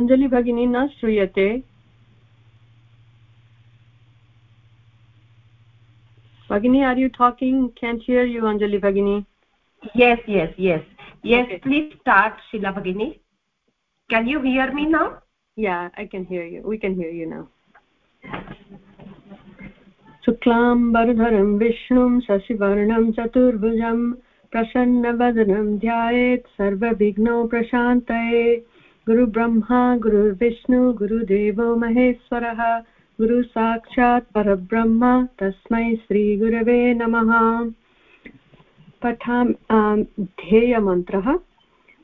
अञ्जलि भगिनी न श्रूयते भगिनी are you talking can hear you Anjali भगिनी yes yes yes yes please start Shila भगिनी can you hear me now yeah I can hear you we can hear you now शुक्लाम्बरधरं विष्णुं शशिवर्णं चतुर्भुजं प्रसन्नवदनं ध्यायेत् सर्वविघ्नौ प्रशान्तये गुरुब्रह्मा गुरुर्विष्णु गुरुदेवो महेश्वरः। गुरुसाक्षात् परब्रह्म। तस्मै श्रीगुरवे नमः। पठा ध्येयमन्त्रः।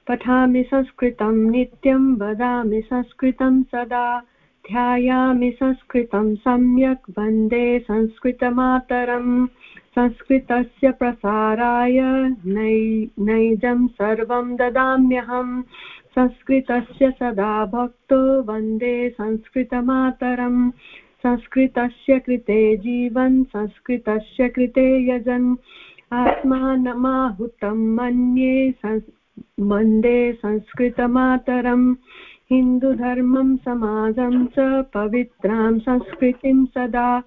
पठामि संस्कृतं नित्यं, वदामि संस्कृतं सदा। ध्यायामि संस्कृतं सम्यक्, वंदे संस्कृतमातरम्। संस्कृतस्य प्रसाराय नै, नैजं सर्वं ददाम्यहम्। संस्कृतस्य सदा भक्तो वंदे संस्कृतमातरम्। संस्कृतस्य कृते जीवन्, संस्कृतस्य कृते यजन्। आत्मानमाहुतं मन्ये वंदे संस्कृतमातरम्। हिन्दुधर्मं, समाजं च पवित्रां, संस्कृतिं सदा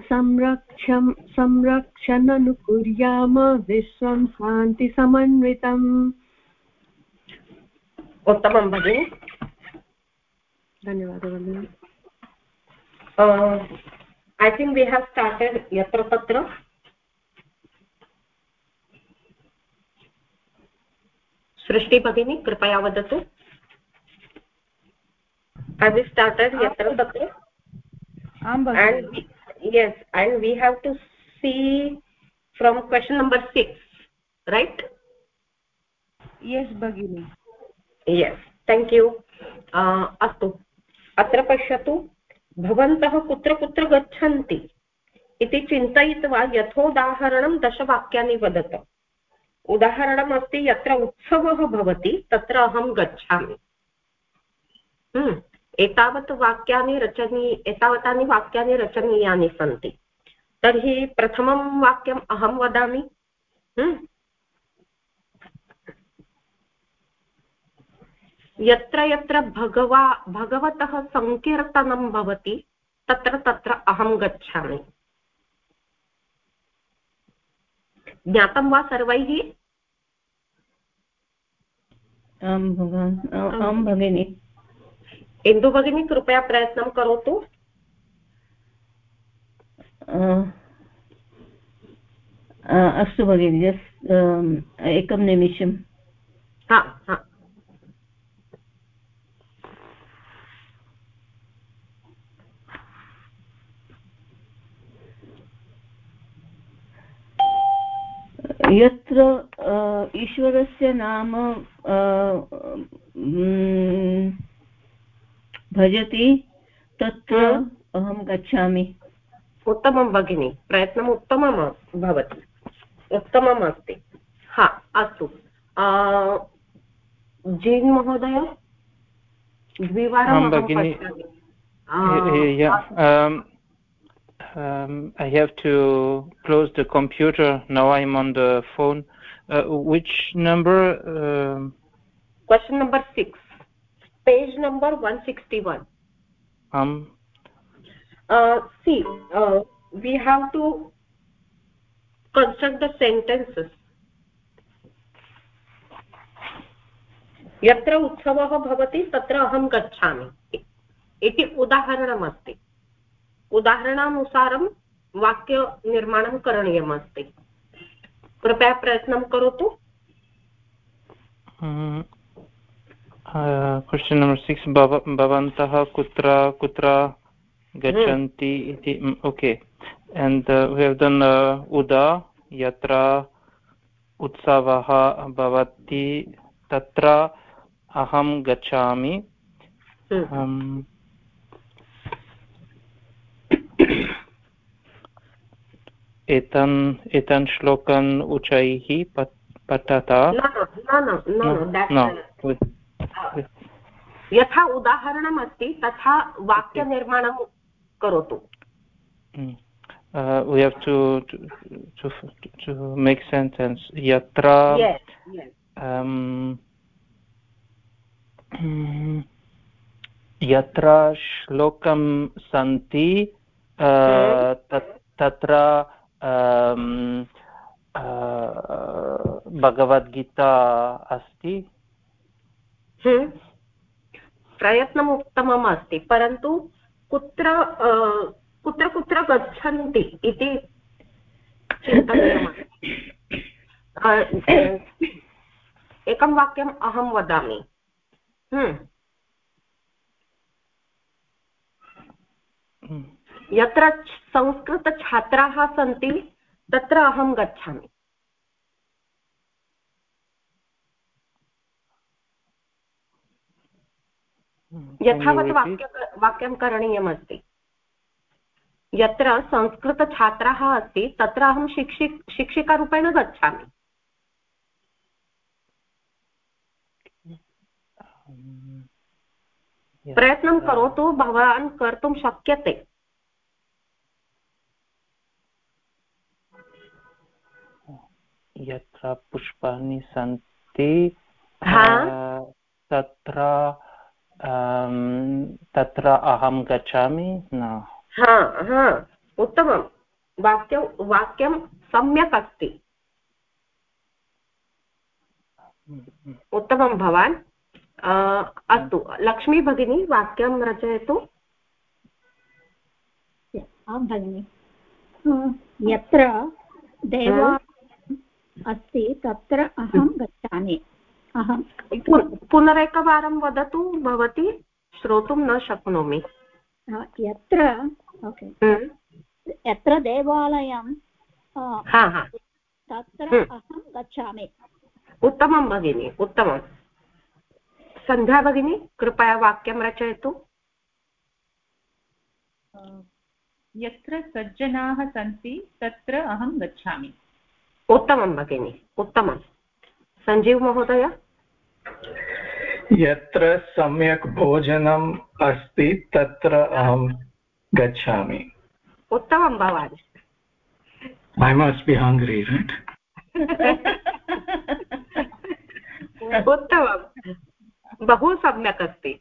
संरक्षं, संरक्षणनुकुर्याम, विश्वं शान्तिसमन्वितम्। उत्तमं भगिनि धन्यवादः भगिनि I think we have started यत्र तत्र। सृष्टि भगिनी कृपया वदतु। ऐ वि स्टार्टेड् यत्र तत्र। And yes and we have to see from question number six right yes भगिनी। Thank you. Uh, अस्तु। अत्र पश्यतु भवन्तः कुत्र कुत्र गच्छन्ति इति चिन्तयित्वा यथोदाहरणं दशवाक्यानि वदत। उदाहरणम् अस्ति यत्र उत्सवः भवति तत्र अहं गच्छामि। एतावत् वाक्यानि रचनी एतावतानि वाक्यानि रचनीयानि सन्ति। तर्हि प्रथमं वाक्यम् अहं वदामि। यत्र यत्र भगवा भगवतः सङ्कीर्तनं भवति तत्र तत्र अहं गच्छामि। ज्ञातं वा सर्वैः? आं भगिनि। इन्दु भगिनी कृपया प्रयत्नं करोतु। अस्तु भगिनि जस्ट् एकं निमिषं हा हा। यत्र ईश्वरस्य नाम भजति तत्र अहं गच्छामि। उत्तमं भगिनि प्रयत्नम् उत्तमम् भवति। उत्तमम् अस्ति। हा अस्तु। जीन् महोदय? द्विवारं भगिनि um, I have to close the computer. Now I'm on the phone. Uh, which number? Uh... Question number six. Page number 161. Um. Uh, see, uh, we have to construct the sentences. यत्र उत्सवः भवति तत्र अहं गच्छामि इति उदाहरणमस्ति उदाहरणानुसारं वाक्यनिर्माणं करणीयमस्ति. कृपया प्रयत्नं करोतु. क्वश्चन् नम्बर् सिक्स् भवन्तः कुत्र कुत्र गच्छन्ति इति? Okay and we have done उदा यत्र उत्सवः भवति तत्र अहं गच्छामि. एतन् एतन् श्लोकन् उच्चैः पठता। यथा उदाहरणम् अस्ति तथा वाक्यनिर्माणं करोतु। We have to to to, to make sentence. yatra yes, yes. um यत्र श्लोकं सन्ति तत्र भगवद्गीता अस्ति? प्रयत्नम् उत्तमम् अस्ति परन्तु कुत्र कुत्र कुत्र गच्छन्ति इति एकं वाक्यम् अहं वदामि। यत्र संस्कृतछात्राः सन्ति तत्र अहं गच्छामि। यथावत् वाक्य वाक्यं करणीयमस्ति। यत्र संस्कृतछात्राः अस्ति तत्र अहं शिक्षि शिक्षिकारूपेण गच्छामि। प्रयत्नं करोतु भवान् कर्तुं शक्यते। यत्र पुष्पाणि सन्ति तत्र तत्र अहं गच्छामि न। हा हा उत्तमं। वाक्यं वाक्यं सम्यक् अस्ति। उत्तमं भवान्। अस्तु लक्ष्मी भगिनी वाक्यं रचयतु। आं भगिनि। यत्र देवा अस्ति तत्र अहं गच्छामि। अहं पुनरेकवारं वदतु भवती श्रोतुं न शक्नोमि। यत्र ओके। हम्म। यत्र देवालयं तत्र हम्म। अहं गच्छामि। उत्तमं भगिनि उत्तमं। सन्ध्या भगिनी कृपया वाक्यं रचयतु। यत्र सज्जनाः सन्ति तत्र अहं गच्छामि। उत्तमं भगिनि उत्तमं। सञ्जीव महोदय? यत्र सम्यक् भोजनम् अस्ति तत्र अहं गच्छामि। उत्तमं भवान्। I must be hungry right उत्तमं। बहु सम्यक् अस्ति।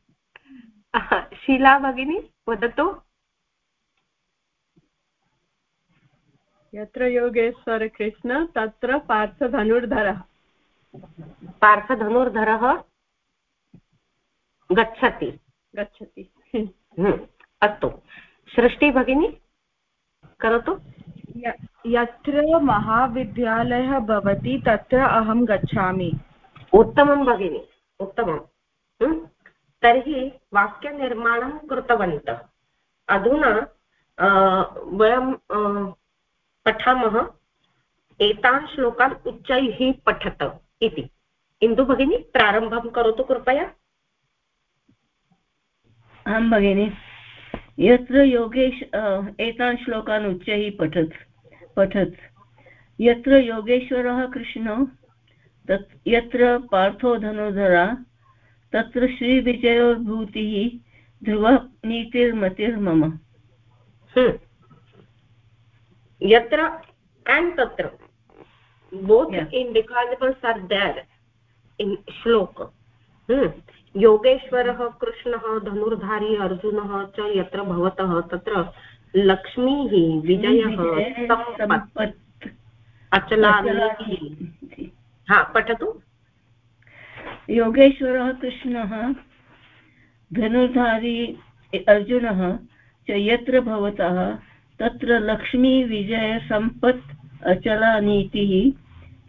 शीला भगिनी वदतु। यत्र योगेश्वरकृष्ण तत्र पार्थधनुर्धरः। पार्थधनुर्धरः गच्छति। गच्छति। हम्म, अस्तु। सृष्टि भगिनी करोतु। यत्र महाविद्यालयः भवति तत्र अहं गच्छामि। उत्तमं भगिनि उत्तमं। हम्म, तर्हि वाक्यनिर्माणं कृतवन्तः। अधुना वयं पठामः एतान् श्लोकान् उच्चैः पठत इति इन्दु भगिनी प्रारम्भं करोतु कृपया आं भगिनि यत्र योगेश एतान् श्लोकान् उच्चैः पठत् पठत् यत्र योगेश्वरः कृष्णो तत् यत्र पार्थो धनुधरा तत्र श्रीविजयोर्भूतिः ध्रुवनीतिर्मतिर्मम हम्म। यत्र and tatra both yeah. indicables are there in shloka hmm. योगेश्वरः कृष्णः धनुर्धारी अर्जुनः च यत्र भवतः तत्र लक्ष्मीः विजयः हा पठतु। योगेश्वरः कृष्णः धनुर्धारी अर्जुनः च यत्र भवतः तत्र लक्ष्मी विजयसम्पत् अचलानीतिः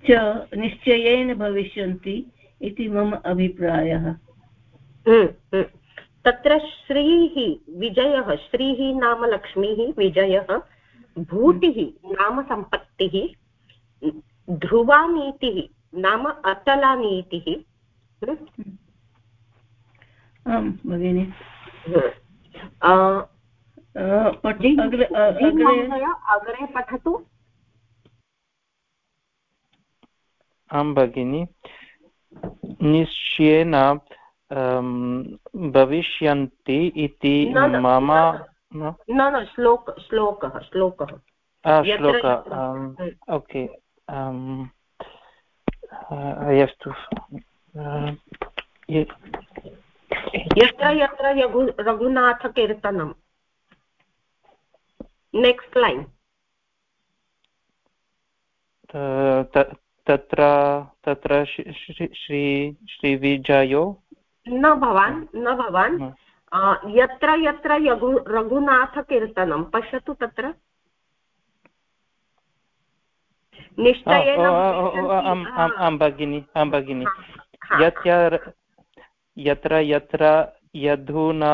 च निश्चयेन भविष्यन्ति इति मम अभिप्रायः हम्म, हम्म। तत्र श्रीः विजयः श्रीः नाम लक्ष्मीः विजयः भूतिः नाम सम्पत्तिः ध्रुवानीतिः नाम अचलानीतिः हम्म। आम् भगिनि अग्रे पठतु। आं भगिनि निश्चयेन भविष्यन्ति इति मम न न? श्लोक श्लोकः श्लोकः। श्लोक ओके अस्तु हेव् टु यत्र यत्र रघु रघुनाथकीर्तनं नेक्स्ट् लैन् तत्र तत्र श्री श्रीविजयो न भवान् न भवान् यत्र यत्र रघु रघुनाथकीर्तनं पश्यतु तत्र निश्चयेन आं भगिनि आं भगिनि यत्र यत्र यत्र यधुना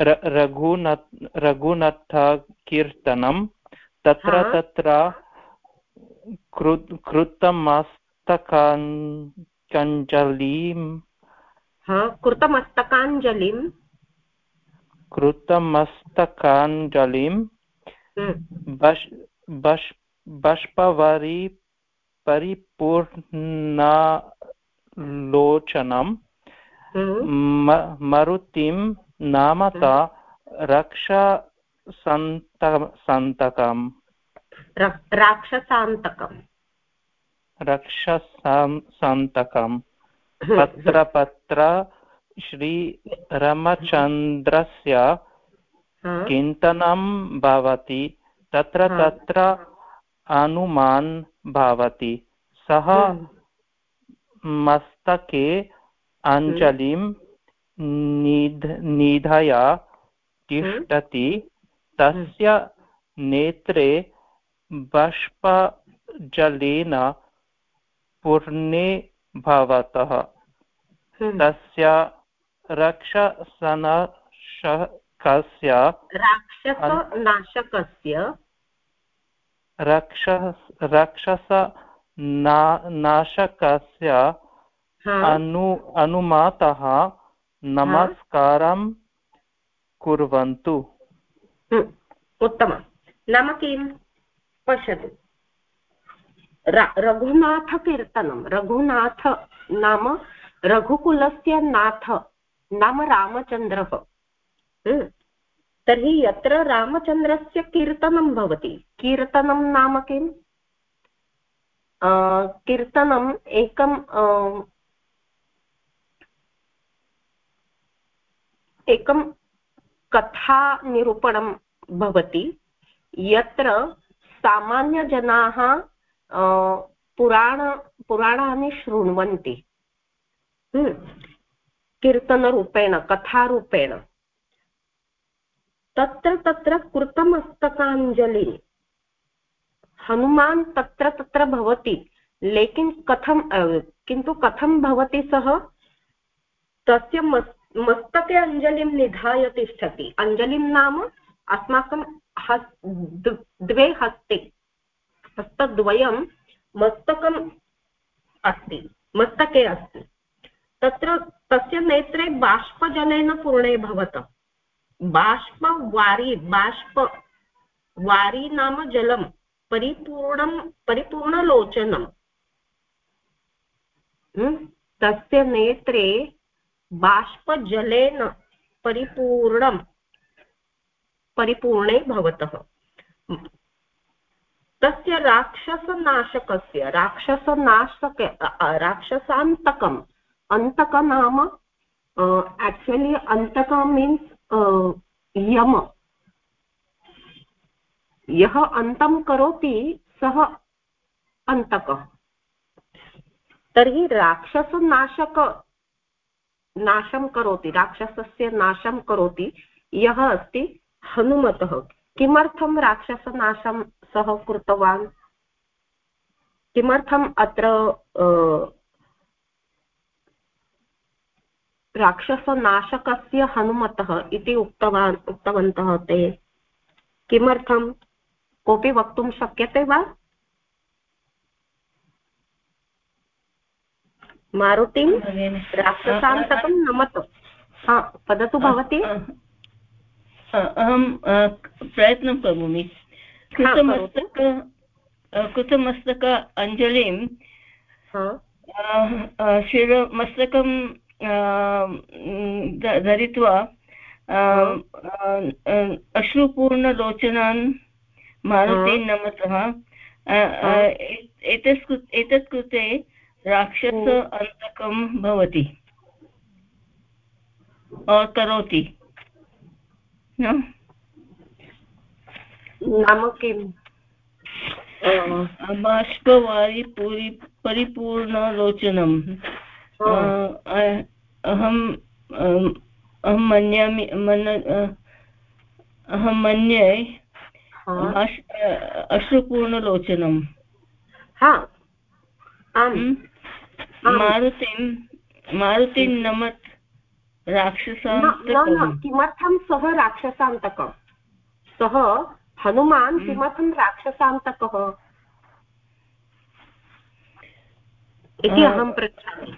रघुनाथकीर्तनं तत्र तत्र कृतमस्तकाञ्जलिं कृतमस्तकाञ्जलिं कृतमस्तकाञ्जलिं बाष्पवरी परिपूर्णालोचनं मरुतिं नामता रक्षसन्तकम् राक्षसान्तकम् रक्षसान्तकम् पत्र पत्र श्रीरमचन्द्रस्य चिन्तनं भवति तत्र तत्र अनुमान् भवति। सः मस्तके अञ्जलिं निध निधया तिष्ठति तस्य नेत्रे बाष्पजलेन पूर्णे भवतः। तस्य रक्षसनशकस्य राक्षसनाशकस्य रक्षस राक्षस नाशकस्य अनु अनुमातः नमस्कारं कुर्वन्तु। उत्तमं। नाम किं? पश्यतु। रघुनाथकीर्तनं। रघुनाथ नाम रघुकुलस्य नाथ, नाम रामचन्द्रः। तर्हि यत्र रामचन्द्रस्य कीर्तनं भवति, कीर्तनं नाम किम् कीर्तनम् एकं एकं कथानिरूपणं भवति, यत्र सामान्यजनाः पुराण, पुराणानि शृण्वन्ति। कीर्तनरूपेण, कथारूपेण। तत्र तत्र कृतमस्तकाञ्जलि। हनुमान् तत्र तत्र भवति, लेकिन् कथं किन्तु कथं भवति सः? तस्य मस्तके अञ्जलिं निधाय तिष्ठति अञ्जलिं नाम अस्माकं हस् द्वे हस्ते, हस्तद्वयं मस्तकम् अस्ति, मस्तके अस्ति। तत्र, तस्य नेत्रे बाष्पजलेन पूर्णे भवत बाष्पवारी, बाष्प, वारी नाम जलं, परिपूर्णं, परिपूर्णलोचनम्। तस्य नेत्रे बाष्पजलेन परिपूर्णं, परिपूर्णे भवतः। तस्य राक्षसनाशकस्य, राक्षसनाशक राक्षसान्तकम् अन्तक नाम एक्चुलि अन्तक मीन्स् यम। यः अन्तं करोति, सः अन्तकः। तर्हि राक्षसनाशक नाशं करोति, राक्षसस्य नाशं करोति, यः अस्ति हनुमतः। किमर्थं राक्षसनाशं सः कृतवान्? किमर्थम् अत्र राक्षसनाशकस्य हनुमतः इति उक्तवान्, उक्तवन्तः ते? किमर्थं? कोऽपि वक्तुं शक्यते वा? मारुतिं राक्षसान्तकं नमत। हा वदतु भवती। अहं प्रयत्नं करोमि। कृतमस्तक कृतमस्तक अञ्जलिं शिरमस्तकं धरित्वा अश्रुपूर्णलोचनान् मारुतीं नमतः। एतत् कृते राक्षस अन्तकं भवति। करोति नाम किम्? बाष्पवारि पूरि परिपूर्णलोचनम्। अहं अहं मन्यामि मन अहं मन्ये अश्रुपूर्णलोचनम्। मारुतिं मारुतिं नमत् राक्षसान्तकम् किमर्थं सः राक्षसान्तकः सः हनुमान् हम्म। किमर्थं राक्षसान्तकः इति अहं पृच्छामि।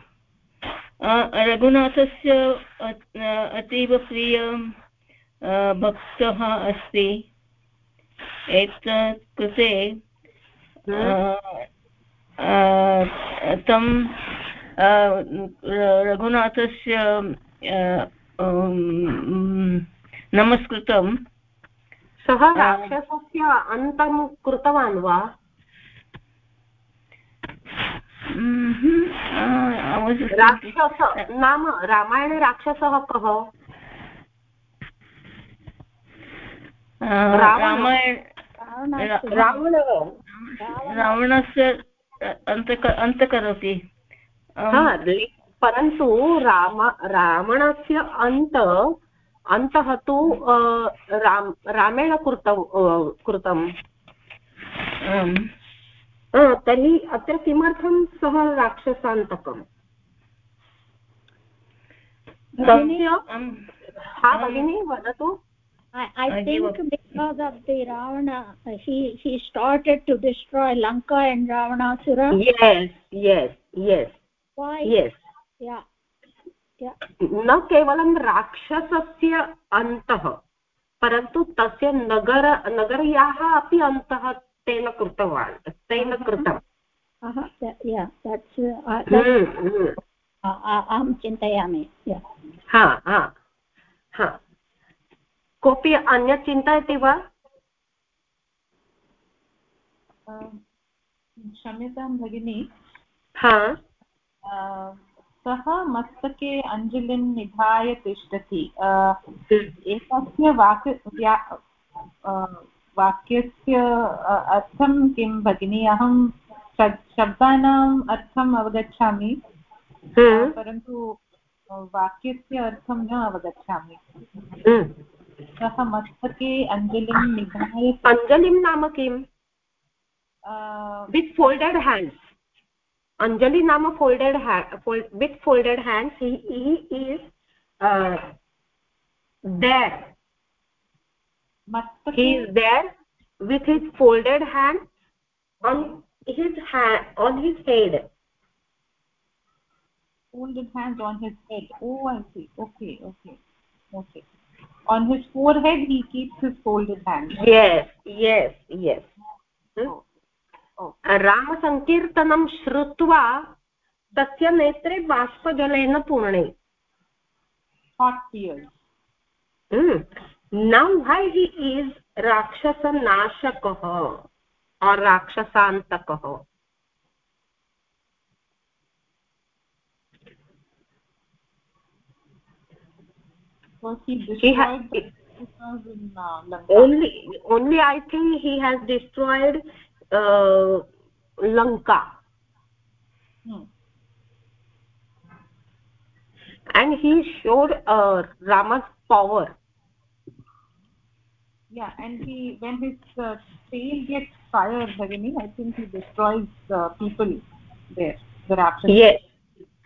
रघुनाथस्य अतीव प्रिय भक्तः अस्ति। एतत् कृते तं रघुनाथस्य नमस्कृतं। सः राक्षसस्य अन्तं कृतवान् वा? राक्षस नाम रामायणे राक्षसः कः रामायण रावणः। रावणस्य अन्त अन्त करोति। परन्तु राम रावणस्य अन्त अन्तः तु राम रामेण कृतं कृतम्। तर्हि अत्र किमर्थं सः राक्षसान्तकम्? हा भगिनी वदतु। I, I think because of the Ravana, he he started to destroy Lanka and Ravanasura. Yes, yes, yes. Why? Yes. Yeah. Yeah. न केवलं राक्षसस्य अन्तः परन्तु तस्य नगर नगर्याः अपि अन्तः तेन कृतवान् तेन कृतम् अहं चिन्तयामि हा हा हा कोऽपि अन्यत् चिन्तयति वा? क्षम्यतां भगिनि। हा। सः मस्तके अञ्जलिं निधाय तिष्ठति। एकस्य वाक् वाक्यस्य अर्थं किं भगिनि? अहं शब्दानाम् अर्थम् अवगच्छामि। हम्म। परन्तु वाक्यस्य अर्थं न अवगच्छामि। हम्म। सः मस्तके अञ्जलिं निधाय अञ्जलिं नाम किम् वित् फोल्डेड् हेण्ड्स् अञ्जलि नाम folded with folded hands he is there he is there with his folded hand on his hand on his head folded hands on his head oh i see okay okay okay on his forehead he keeps his folded hands yes yes yes? रामसङ्कीर्तनं श्रुत्वा तस्य नेत्रे बाष्पजलेन पूर्णे नौ वै हि is राक्षसनाशकः और राक्षसान्तकः he has only only i think he has destroyed uh, lanka. Hmm. and he showed uh, rama's power. Yeah and he when his uh, tail gets fired bhagini i think he destroys uh, people there the yes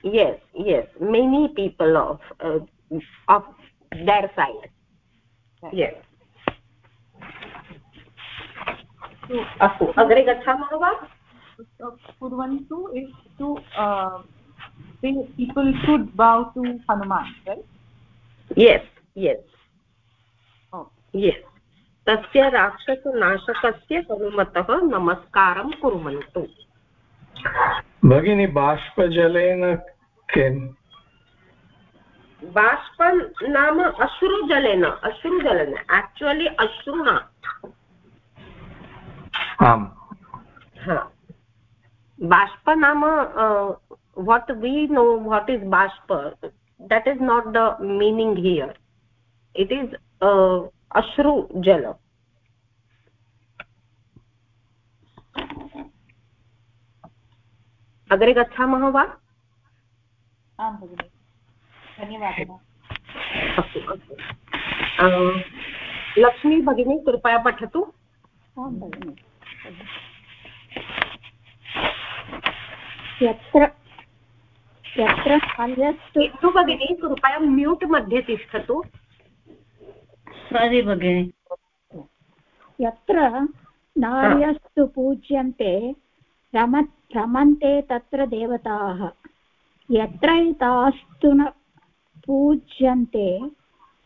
yes yes. Many people of uh, of their side yes. अस्तु अग्रे गच्छामः वा कुर्वन्तु is to people should bow to hanuman right? Yes yes. Oh. yes. तस्य राक्षसनाशकस्य हनुमतः नमस्कारं कुर्वन्तु भगिनी बाष्पजलेन बाष्प नाम अश्रुजलेन अश्रुजलेन एक्चुअली न बाष्प नाम what we know what is बाष्प that is not the meaning here it is अश्रु जल अग्रे गच्छामः वा? आं भगिनि। धन्यवादः. अस्तु अस्तु लक्ष्मी भगिनी कृपया पठतु. यत्र यत्र अन्यस्तु भगिनी कृपया म्यूट् मध्ये तिष्ठतु. सारि भगिनि. यत्र नार्यस्तु पूज्यन्ते रम रमन्ते तत्र देवताः. यत्र तास्तु न पूज्यन्ते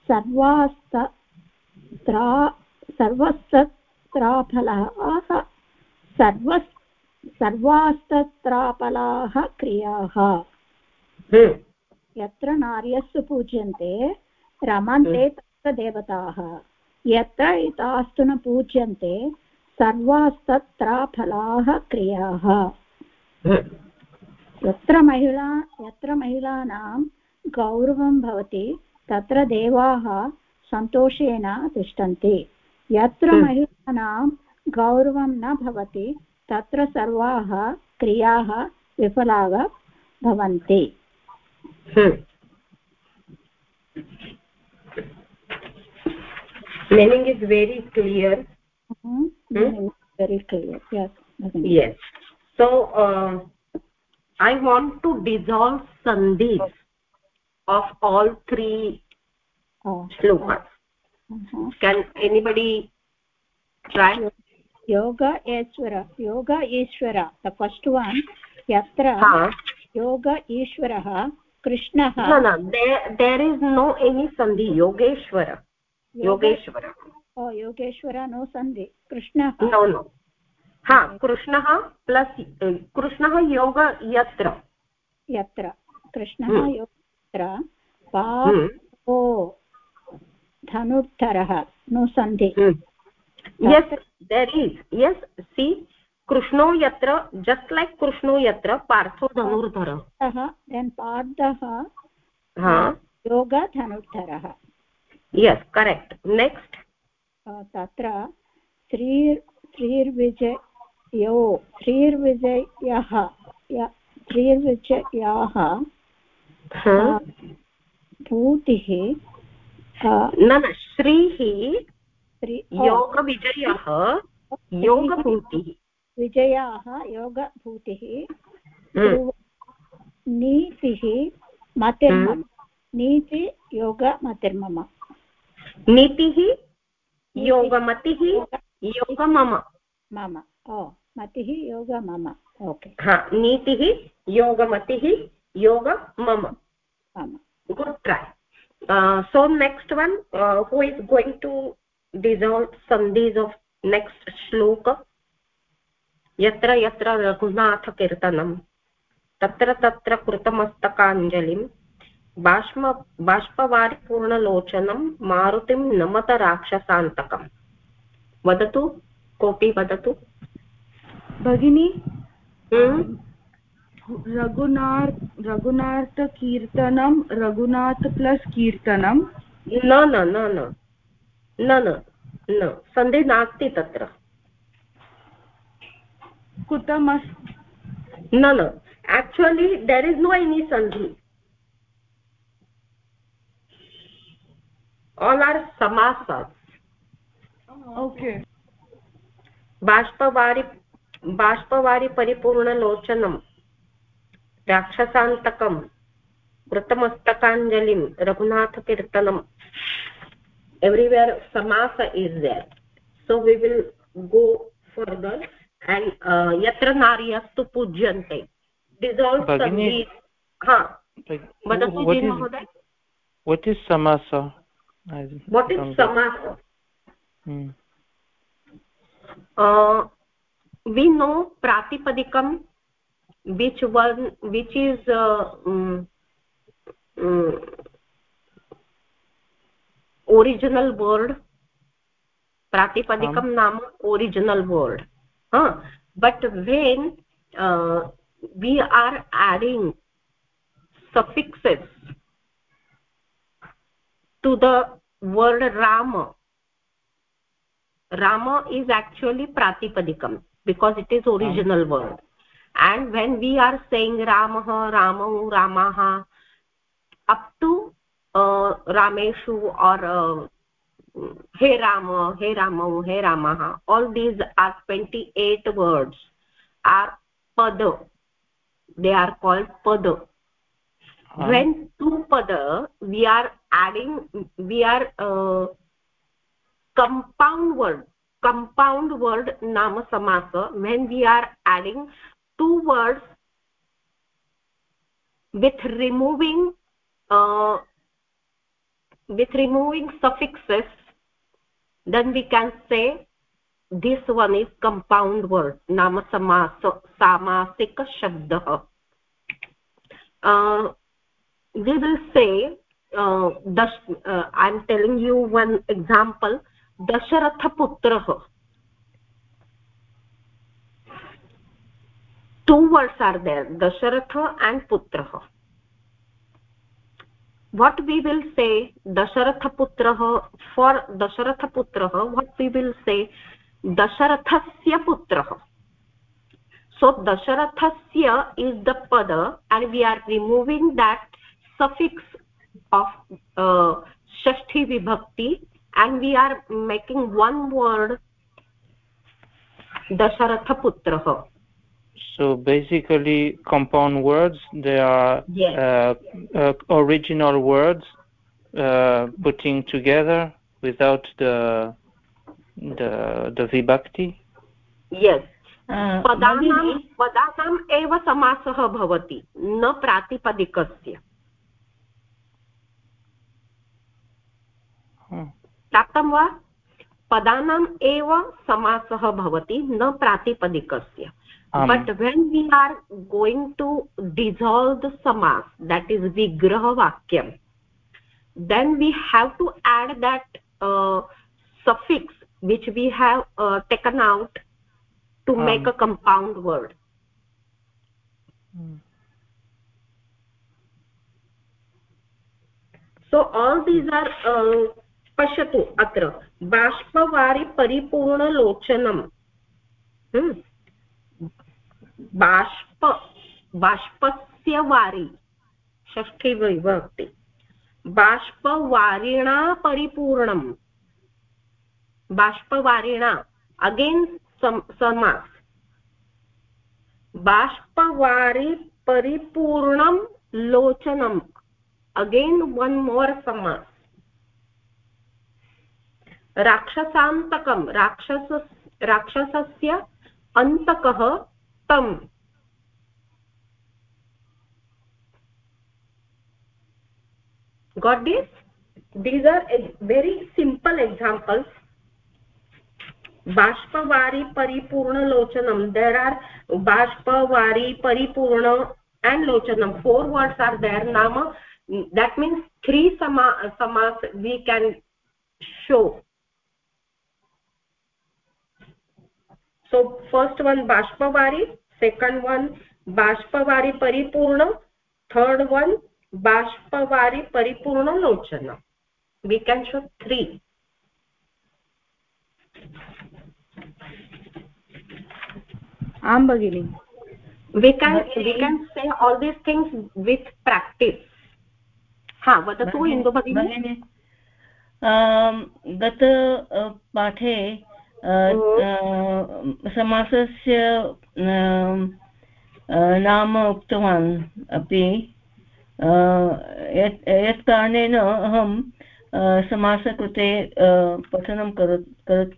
सर्वास्त्रा सर्वस्तत्राफलाः सर्व सर्वास्तत्राफलाः क्रियाः। यत्र नार्यस्तु पूज्यन्ते रमन्ते। तत्र देवताः यत्र तास्तु न पूज्यन्ते सर्वास्तत्राफलाः क्रियाः। यत्र महिला यत्र महिलानां गौरवं भवति तत्र देवाः सन्तोषेण तिष्ठन्ति यत्र हम्म। महिलानां गौरवं न भवति तत्र सर्वाः क्रियाः विफलाः भवन्ति meaning is very clear mm hmm? hmm? very clear yes yes so uh, i want to dissolve sandhis of all three oh. shlokas uh -huh. can anybody try yoga ishvara yoga ishvara the first one yatra ha. yoga ishvarah krishnah no no there there is no any sandhi yogeshwara yogeshwara oh yogeshwara no sandhi krishnah no no ha कृष्णः plus कृष्णः योग यत्र यत्र कृष्णः यत्र पाो धनुर्धरः नु सन्धि। yes there is. Yes see कृष्णो यत्र just like कृष्णो यत्र पार्थो धनुर्धरः। then पार्थः योग धनुर्धरः। Yes correct. Next. तत्र श्री श्रीर्विजयो श्रीर्विजयः श्रीर्विजयाः भूतिः न न श्रीः योगविजयः योगभूतिः। विजयाः योगभूतिः। नीतिः मतिर्मम। नीति योगमतिर्मम नीतिः योगमतिः योग मम। मम ओ मतिः योग मम ओके। हा नीतिः योगमतिः योग मम मम good try so next one uh, who is going to dissolve sandhis of next shloka यत्र यत्र रघुनाथकीर्तनं तत्र तत्र कृतमस्तकाञ्जलिं बाष्म बाष्पवारिपूर्णलोचनं मारुतिं नमत राक्षसान्तकम् वदतु कोऽपि वदतु भगिनी Raghunath रघुनाथकीर्तनं रघुनाथ प्लस् कीर्तनं न न न न न न न सन्धि नास्ति तत्र। कुतमस् न न actually there is no any sandhi all are samasas okay. बाष्पवारि बाष्पवारि परिपूर्णलोचनं राक्षसान्तकम् व्रतमस्तकाञ्जलिम् रघुनाथकीर्तनम्. एव्रिवेर् समास is there so we will go further and यत्र नार्यस्तु पूज्यन्ते. डिसाल्व् वदतु समास? वट् इस् समास? वि नो प्रातिपदिकं which one which is uh, um, um, original word pratipadikam um. naam original word huh? but when uh, we are adding suffixes to the word rama rama is actually pratipadikam because it is original word and when we are saying ramah ramau ramaha up to uh, rameshu or uh, hey rama hey ramau hey ramaha all these are 28 words are pada they are called pada um. when to pada we are adding we are uh, compound word compound word nama samasa when we are adding two words with removing uh, with removing suffixes then we can say this one is compound word nama samasa shabdah. Uh, we will say uh, dash, uh, i'm telling you one example dasharath two words are there dasharatha and putrah what we will say dasharatha putrah for dasharatha putrah what we will say dasharathasya putrah so dasharathasya is the pada and we are removing that suffix of uh, vibhakti and we are making one word dasharatha putrah so basically compound words they are yes. uh, uh, original words uh, putting together without the the the vibhakti yes पदानां पदानाम् एव समासः भवति न प्रातिपदिकस्य प्राप्तं वा पदानाम् एव समासः भवति न प्रातिपदिकस्य but when we are going to dissolve the समास् that is विग्रहवाक्यं then we have to add that uh, suffix which we have uh, taken out to um. make a compound word hmm. so all these are uh, पश्यतु अत्र बाष्पवारि परिपूर्णलोचनम् बाष्प, बाष्पस्य वारि। षष्ठी विभक्ति बाष्पवारिणा परिपूर्णम्। बाष्पवारिणा, again समास्। बाष्पवारि परिपूर्णं लोचनम्। अगेन् वन् मोर् समास्। राक्षसान्तकं राक्षस राक्षसस्य अन्तकः तम्। Got this these are very simple examples बाष्पवारि परिपूर्णलोचनं देर् आर् बाष्पवारि परिपूर्ण एंड लोचनम. फोर वर्ड्स आर देर नाम दैट मीन्स थ्री समा, समास् we can show so first one bashpavari second one bashpavari paripurna third one bashpavari paripurna lochana we can show three आं भगिनि we can we can say all these things with practice ha vadatu indu bhagini गत पाठे समासस्य नाम उक्तवान् अपि। यत् यत् कारणेन अहं समासकृते पठनं करो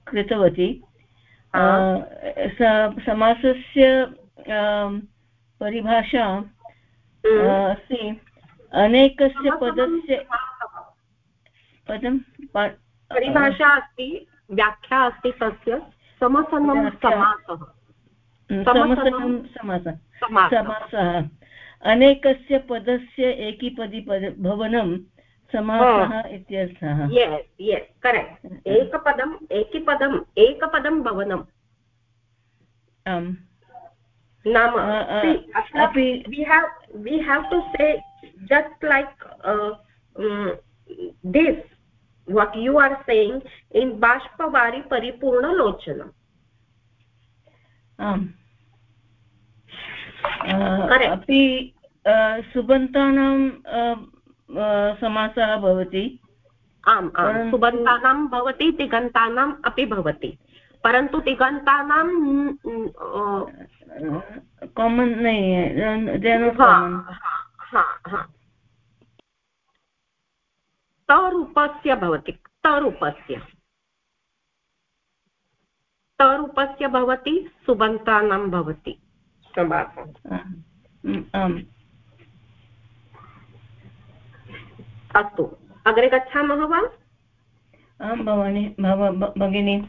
कृतवती। समासस्य परिभाषा अस्ति। अनेकस्य पदस्य पदं परिभाषा अस्ति। व्याख्या अस्ति तस्य। समसनं समासः। समसनं समासः। अनेकस्य पदस्य एकीपदी पद भवनं समासः इत्यर्थः। करेक्ट् एकपदम् एकीपदम् एकपदं भवनम्। आम्। नाम we have we have to say just like uh, um, this. What you are saying in bashpavari paripurna lochana. आम्। अपि सुबन्तानां समासः भवति। आम् आम्। सुबन्तानां भवति तिगन्तानाम् अपि भवति। परन्तु तिगन्तानां कामन् तरूपस्य भवति। तरूपस्य। तरूपस्य भवति सुबन्तानां भवति। अस्तु। अग्रे गच्छामः वा? आं भवानि भगिनि।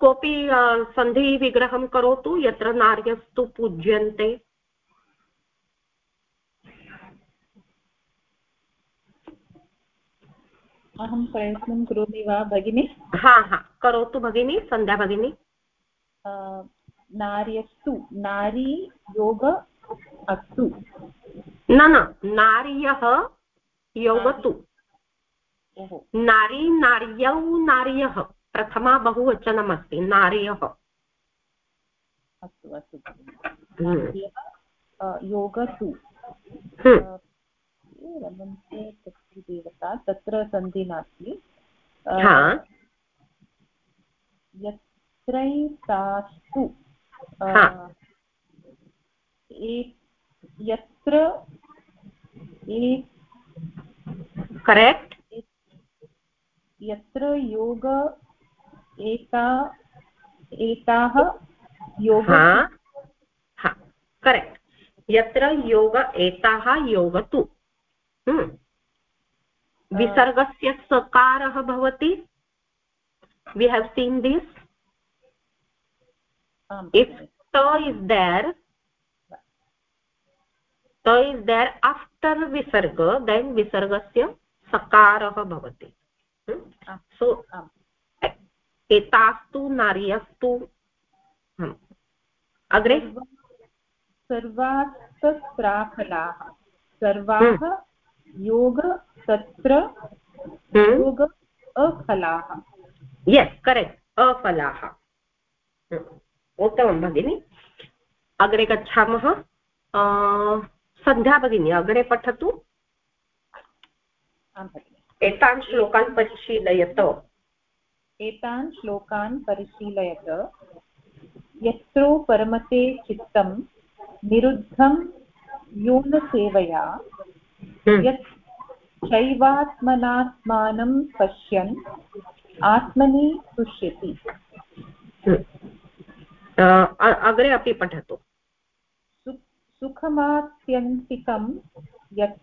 कोऽपि सन्धिविग्रहं करोतु यत्र नार्यस्तु पूज्यन्ते। अहं प्रयत्नं करोमि वा भगिनि? हा हा करोतु भगिनि सन्ध्या भगिनि। नार्यस्तु नारी योग अस्तु। न न नार्यः योगतु। नारी नार्यौ नार्यः प्रथमा बहुवचनमस्ति नार्यः। अस्तु अस्तु। हम्म। योगतु। रमन्ते देवता तत्र सन्धि नास्ति। यत्रैतास्तु यत्र करेक्ट्। यत्र योग एता एताः योग करेक्ट्। यत्र योग एताः योगतु हम्म। विसर्गस्य सकारः भवति. We have seen this if त इस् देर् त इस् देर् आफ्टर् विसर्ग देन् विसर्गस्य सकारः भवति सो एतास्तु नार्यस्तु अग्रे सर्वास्तत्राफलाः सर्वाः योग तत्र हम्म। योग अफलाः। Yes correct अफलाः। उत्तमं भगिनि। अग्रे गच्छामः। सन्ध्या भगिनी अग्रे पठतु। एतान् श्लोकान् परिशीलयत। एतान् श्लोकान् परिशीलयत। यत्रो परमते चित्तं निरुद्धं यूनसेवया हम्म। यत् शैवात्मनात्मानं पश्यन् आत्मनि तुष्यति। हम्म। अग्रे अपि पठतु। सुखमात्यन्तिकं यत्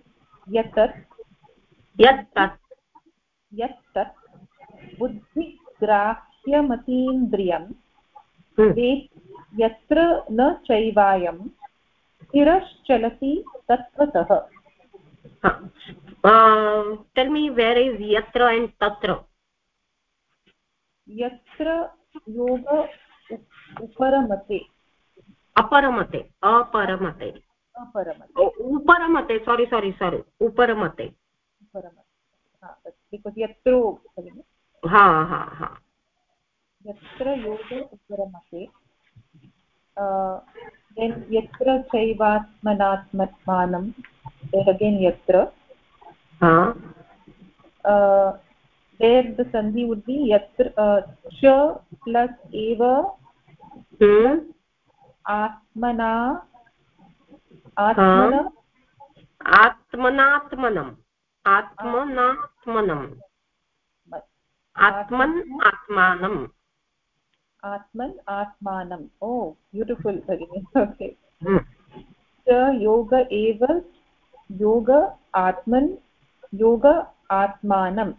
यतत् यत्तत्। यत्तत् बुद्धिग्राह्यमतीन्द्रियं हम्म। यत्र न चैवायं स्थिरश्चलति तत्त्वतः। टेल् मी वेर् इस् यत्र एण्ड् तत्र यत्र योग उपरमते अपरमते अपरमते उपरमते सोरि सोरि सोरि उपरमते यत्रो हा हा हा यत्र योग उपरमते यत्र चैवात्मनात्मत्मानं again yatra uh, there the sandhi would be yatra uh, cha plus eva hmm atmana atmana आत्मनात्मनम् आत्मनात्मनम् आत्मन् आत्मानम् आत्मन् आत्मानम् ओ ब्यूटिफुल् भगिनि ओके योग एव योग आत्मन् योग आत्मानं।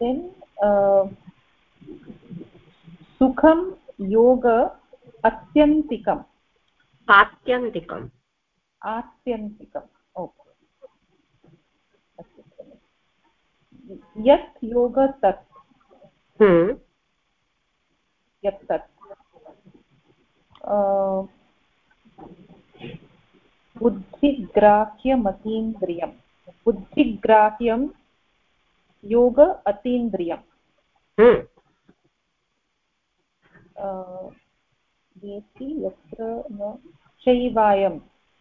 देन् सुखं योग अत्यन्तिकम्। आत्यन्तिकम्। आत्यन्तिकम् ओके यत् योग तत्। यत् तत्। बुद्धिग्राह्यमतीन्द्रियं बुद्धिग्राह्यं योग अतीन्द्रियम्। यत्र न चैवायं।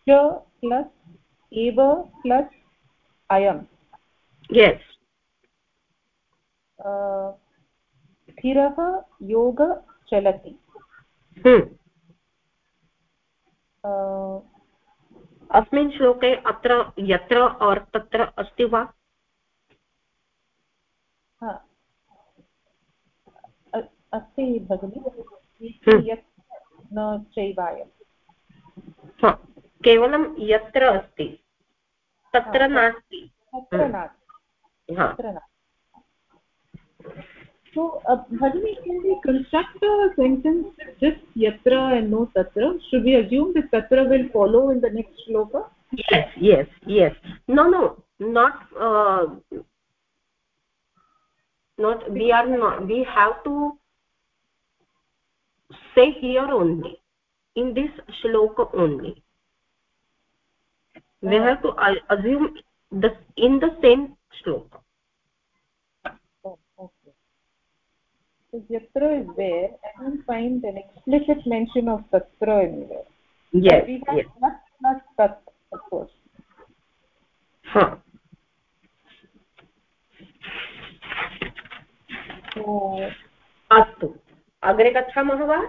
च प्लस् एव प्लस् अयम्। यस् स्थिरः योग चलति। अस्मिन् श्लोके अत्र यत्र और् तत्र अस्ति वा? अस्ति भगिनि। न चैवायम् केवलं यत्र अस्ति। तत्र नास्ति। So, uh, Bhagini, can we construct a sentence just yatra and no tatra? Should we assume that tatra will follow in the next shloka? Yes, yes, yes. No, no, not, uh, not, we are not, we have to say here only, in this shloka only. We uh, have to assume the, in the same shloka. so yatra is there i don't find an explicit mention of tatra anywhere yes we have yes not, not tat of course huh अस्तु अग्रे गच्छामः वा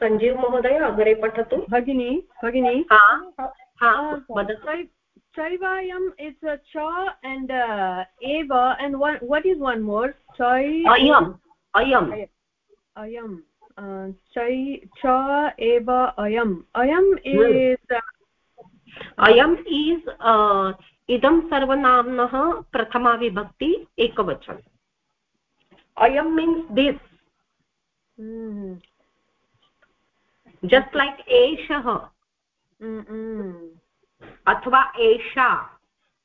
सञ्जीव महोदय अग्रे पठतु भगिनी भगिनी चैवायम् is च एण्ड् एव and what is one more चै अयम् अयम्। अयम्। चै च एव अयम्। अयम् इस् अयम् इस् इदं सर्वनाम्नः प्रथमा विभक्ति एकवचन। अयम् मीन्स् दिस् जस्ट् लैक् एषः। अथवा एषा।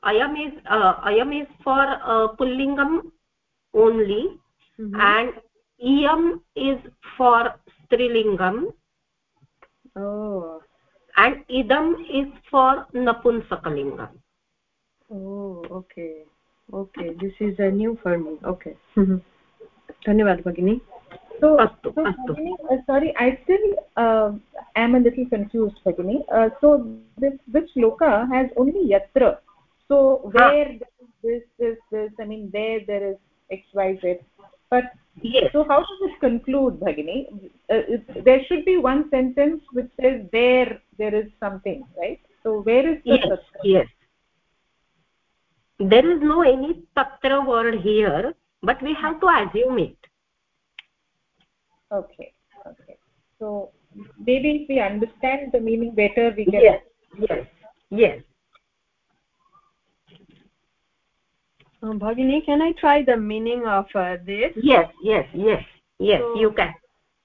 अयम् इस् अयम् इस् फार् पुल्लिङ्गम् only एण्ड् इयम् इस् फार् स्त्रीलिङ्गम् एण्ड् इदम् is for नपुंसकलिङ्गम् okay okay this is a new for me okay धन्यवादः भगिनी so astu, so astu. Bhagini, uh, sorry i still uh, am a little confused bhagini uh, so this this shloka has only yatra so where huh. this this this i mean there there is x y z but yes. so how does this conclude bhagini? Uh, it, there should be one sentence which says there there is something right? So where is the yes tatra? yes. There is no any tatra word here but we have to assume it. Okay okay. So maybe if we understand the meaning better we can yes yes yes um, bhagini can i try the meaning of uh, this? Yes yes yes yes so, you can.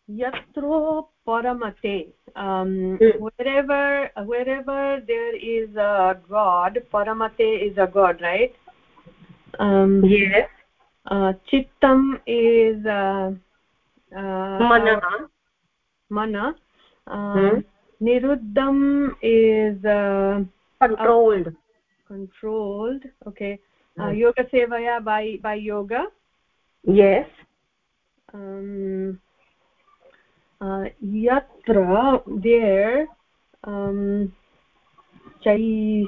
yatro paramate um, mm. wherever wherever there is a god paramate is a god right? Um, yes. uh, chittam is uh, mana. mana. Hmm. niruddham is uh, controlled. controlled okay uh, yoga sevaya by by yoga. Yes. Um uh, yatra there um chai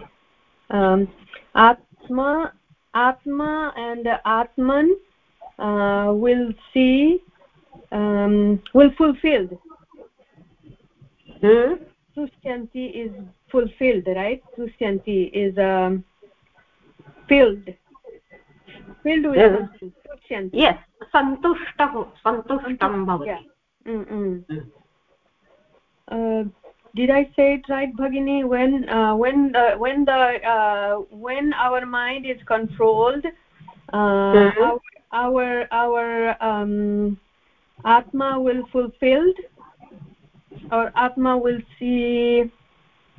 um atma atma and atman uh, will see um, will fulfilled. Hmm? Tushyanti is fulfilled right? Tushyanti is um, filled filled with yes. Yes santushtah santushtam bhavati mm -mm. uh, did i say it right bhagini when uh, when the when the uh, when our mind is controlled uh, mm -hmm. our our, our um, atma will fulfilled our atma will see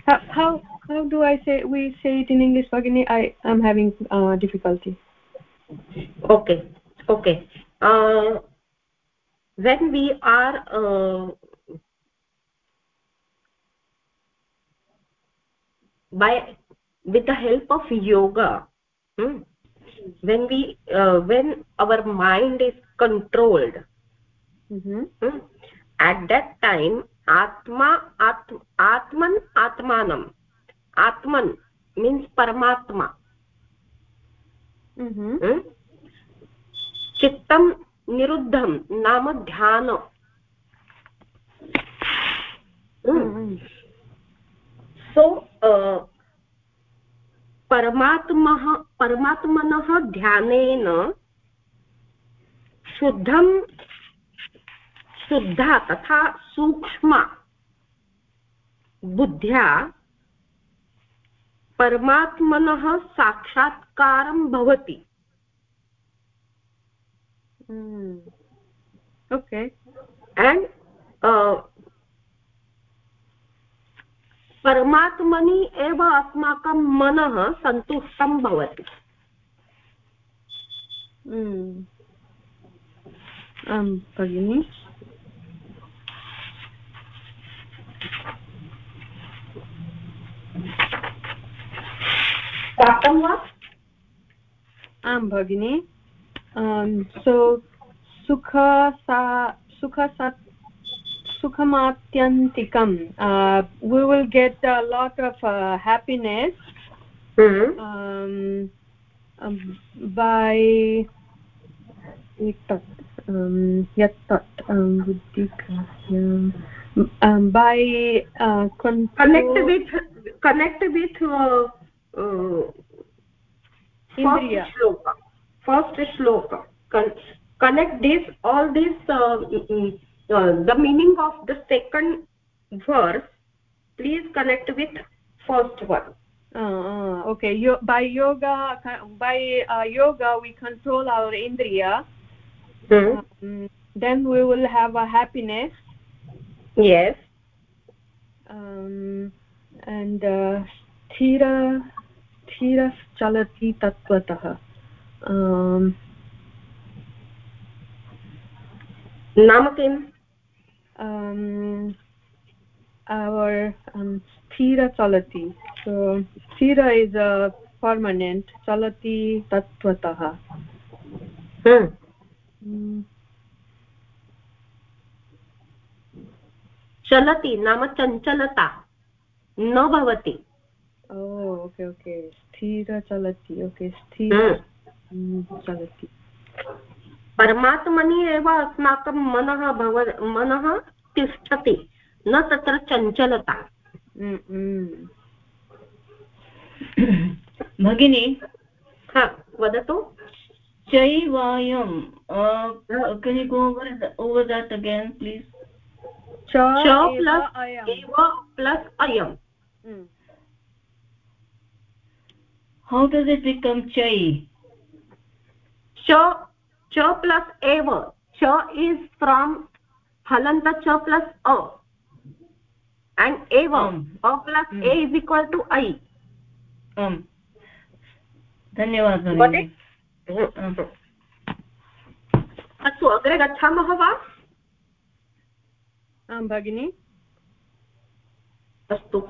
how how, how do i say we say it in english bhagini i am having uh, difficulty. Okay okay. Uh, when we are uh, by with the help of yoga hmm, when we uh, when our mind is controlled mm -hmm. hmm, at that time आत्मा आत्म आत्मन आत्मान। आत्मन means परमात्मा। mm-hmm. hmm? चित्तम निरुद्धम नाम ध्यान। hmm? सो uh, परमात्मा परमात्मन ध्यान शुद्ध शुद्धा तथा सूक्ष्म बुद्ध्या परमात्मनः साक्षात्कारं भवति। ओके एण्ड् परमात्मनि एव अस्माकं मनः सन्तुष्टं भवति। आं भगिनि प्राप्तं वा आं भगिनि सो सुख सा सुख sukhamatyantikam uh, we will get a lot of uh, happiness mm -hmm. um, um, by um, um, um, by uh, connect with connect with uh, uh, Indriya. first shloka first shloka Con connect this all this uh, uh, the meaning of the second verse please connect with first one. Uh, uh, okay. Yo by yoga by uh, yoga we control our indriya. Hmm. um, then we will have a happiness. Yes. Um, and uh, sthira स्थिरश्चलति तत्त्वतः अं, नाम किम्? स्थिर चलति स्थिर is a permanent चलति तत्त्वतः चलति नाम चञ्चलता। न भवति। ओ ओके ओके स्थिर चलति ओके स्थिर चलति परमात्मनि एव अस्माकं मनः भव मनः तिष्ठति न तत्र चञ्चलता। भगिनी। हा वदतु। चैवायं can you go over over that again please? च प्लस् एव प्लस् अयम् how does it become chai च ch plus eva ch is from halanta ch plus a and eva um. a plus um. a is equal to i um धन्यवादः अस्तु अग्रे गच्छामः वा आं भगिनि अस्तु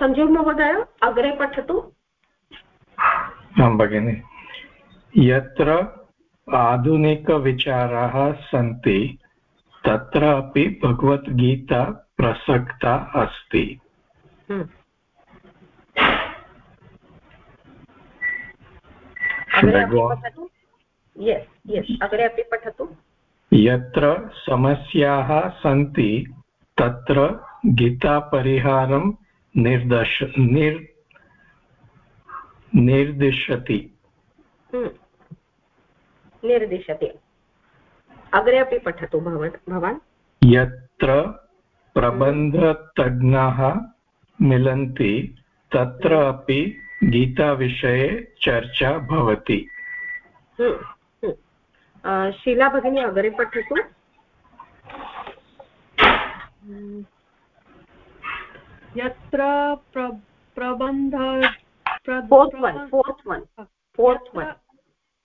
सञ्जीव महोदय अग्रे पठतु आं भगिनि। यत्र आधुनिकविचाराः सन्ति तत्र अपि भगवद्गीता प्रसक्ता अस्ति। हम्म। अग्रे अपि पठतु। यत्र समस्याः सन्ति तत्र गीतापरिहारं निर्दश निर् निर्दिशति। हम्म। निर्दिशति। अग्रे अपि पठतु भवान् यत्र प्रबन्धतज्ञाः मिलन्ति तत्र अपि गीताविषये चर्चा भवति। हम्म, हम्म। शीला भगिनी अग्रे पठतु। यत्र प्र प्रबन्ध fourth one fourth one fourth one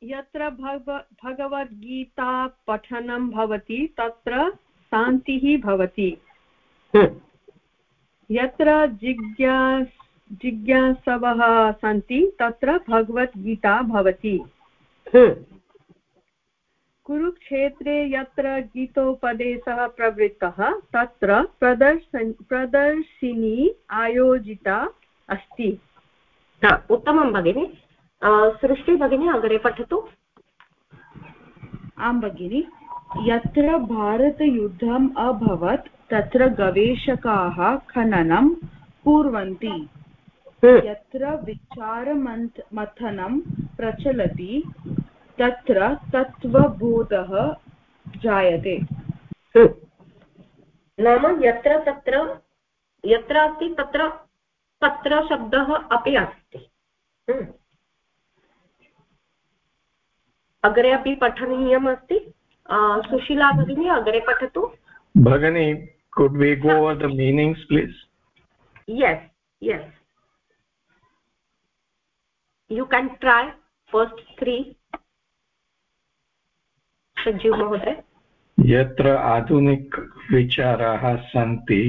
यत्र भगव भगवद्गीता पठनं भवति तत्र शान्तिः भवति। यत्र जिज्ञास् जिज्ञासवः सन्ति तत्र भगवद्गीता भवति। कुरुक्षेत्रे यत्र गीतोपदेशः प्रवृत्तः तत्र प्रदर्शन प्रदर्शिनी आयोजिता अस्ति। उत्तमं भगिनि। सृष्टि भगिनी अग्रे पठतु। आं भगिनि यत्र भारतयुद्धम् अभवत् तत्र गवेषकाः खननं कुर्वन्ति। यत्र विचारमन्थ मथनं प्रचलति तत्र तत्त्वबोधः जायते। नाम यत्र तत्र यत्र अस्ति तत्र तत्र शब्दः अपि अस्ति। अग्रे अपि पठनीयम् अस्ति। सुशीला भगिनी अग्रे पठतु। भगिनी could we go over the meanings please? Yes yes. You can try first three. Sanjeev महोदय यत्र आधुनिकविचाराः सन्ति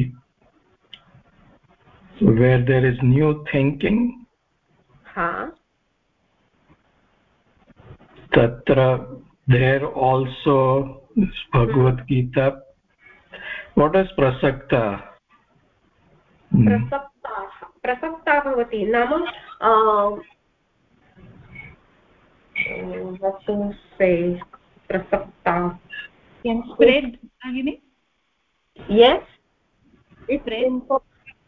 where there is new thinking ha tatra there also bhagavad gita what is prasakta प्रसक्ता प्रसक्ता भवति नाम what to say prasakta can spread agini yes it spread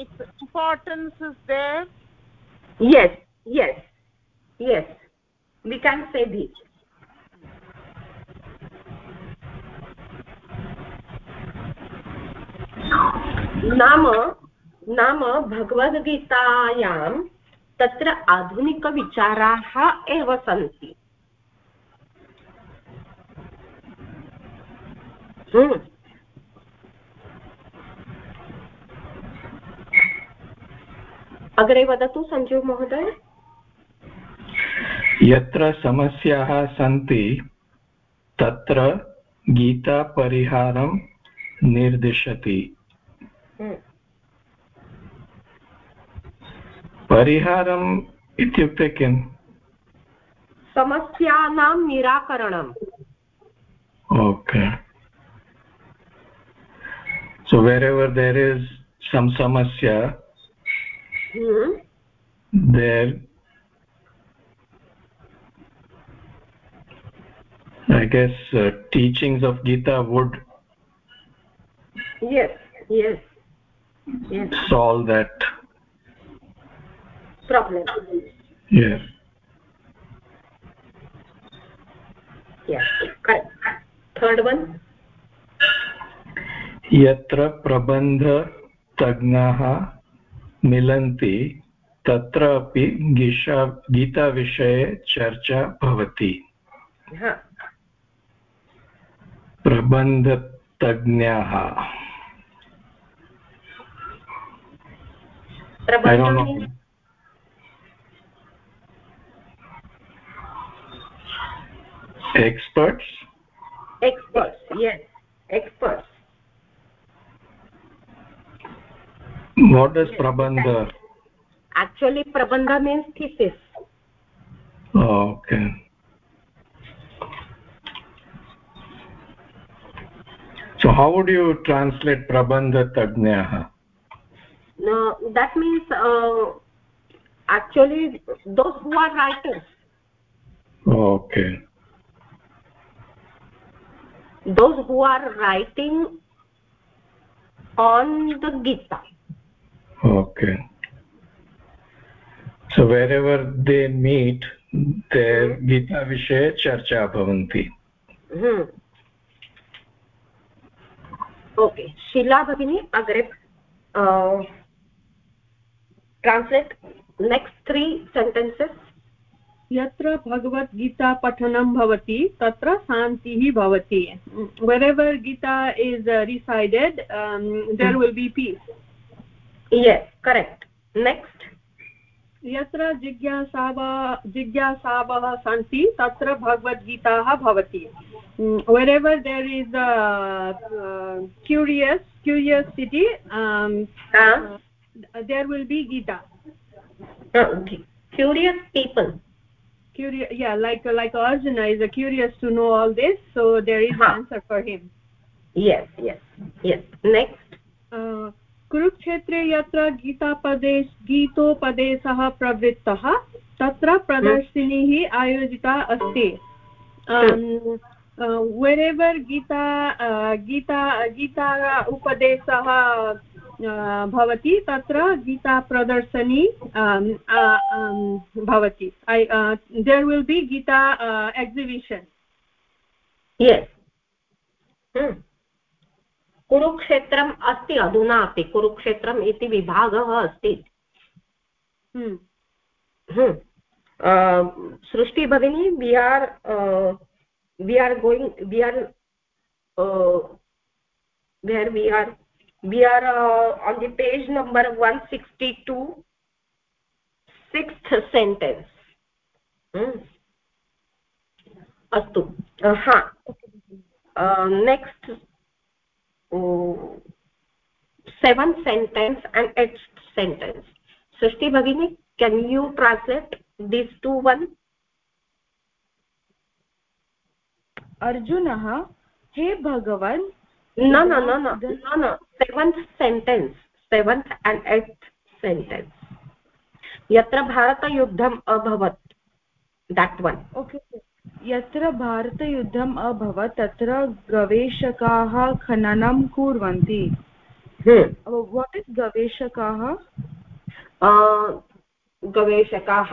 its importance is there yes yes yes we can say this नाम नाम भगवद्गीतायां तत्र आधुनिकविचाराः एव सन्ति अग्रे वदतु सञ्जीव महोदय। यत्र समस्याः सन्ति तत्र गीतापरिहारं निर्दिशति। परिहारम् इत्युक्ते किम्? समस्यानां निराकरणम्। Okay. So wherever there is some samasya hmm. there i guess uh, teachings of gita would yes yes yes solve that problem yes yes correct third one यत्र प्रबन्धतज्ञाः मिलन्ति तत्र अपि गीषा गीताविषये चर्चा भवति। प्रबन्धतज्ञाः? Experts? Experts yes. Experts. What does prabandha? Actually prabandha means thesis. Oh, okay. So how would you translate prabandha tagnyah no that means uh, actually those who are writers. Okay. Those who are writing on the gita okay. So wherever they meet ते गीताविषये चर्चा भवन्ति okay शिला भगिनी अग्रे translate next त्री sentences यत्र भगवद्गीता पठनं भवति तत्र शान्तिः भवति wherever Gita is recited there will be peace yes correct next यत्र जिज्ञासाव जिज्ञासावः सन्ति तत्र भगवद्गीताः भवति wherever there is a uh, curious curiosity um, uh, there will be gita uh, curious people curious yeah like like arjuna is curious to know all this so there is huh. answer for him yes yes yes next uh, कुरुक्षेत्रे यत्र गीतापदे गीतोपदेशः प्रवृत्तः तत्र प्रदर्शिनीः आयोजिता अस्ति। Wherever Gita Gita Gita उपदेशः भवति तत्र गीताप्रदर्शनी भवति। There will be Gita exhibition कुरुक्षेत्रम् अस्ति अधुना अपि कुरुक्षेत्रम् इति विभागः अस्ति। हम्म। हम्म। सृष्टि भगिनी we are we are going we are where we are we are on the page number one sixty two sixth sentence अस्तु। हा। Next seventh sentence and eighth sentence srishti bhagini can you translate these two one अर्जुनः हे भगवन् no no no no no no seventh sentence seventh and eighth sentence yatra bharata yuddham abhavat that one okay यत्र भारतयुद्धम् अभवत् तत्र गवेषकाः खननं कुर्वन्ति। What is गवेषकाः? गवेषकाः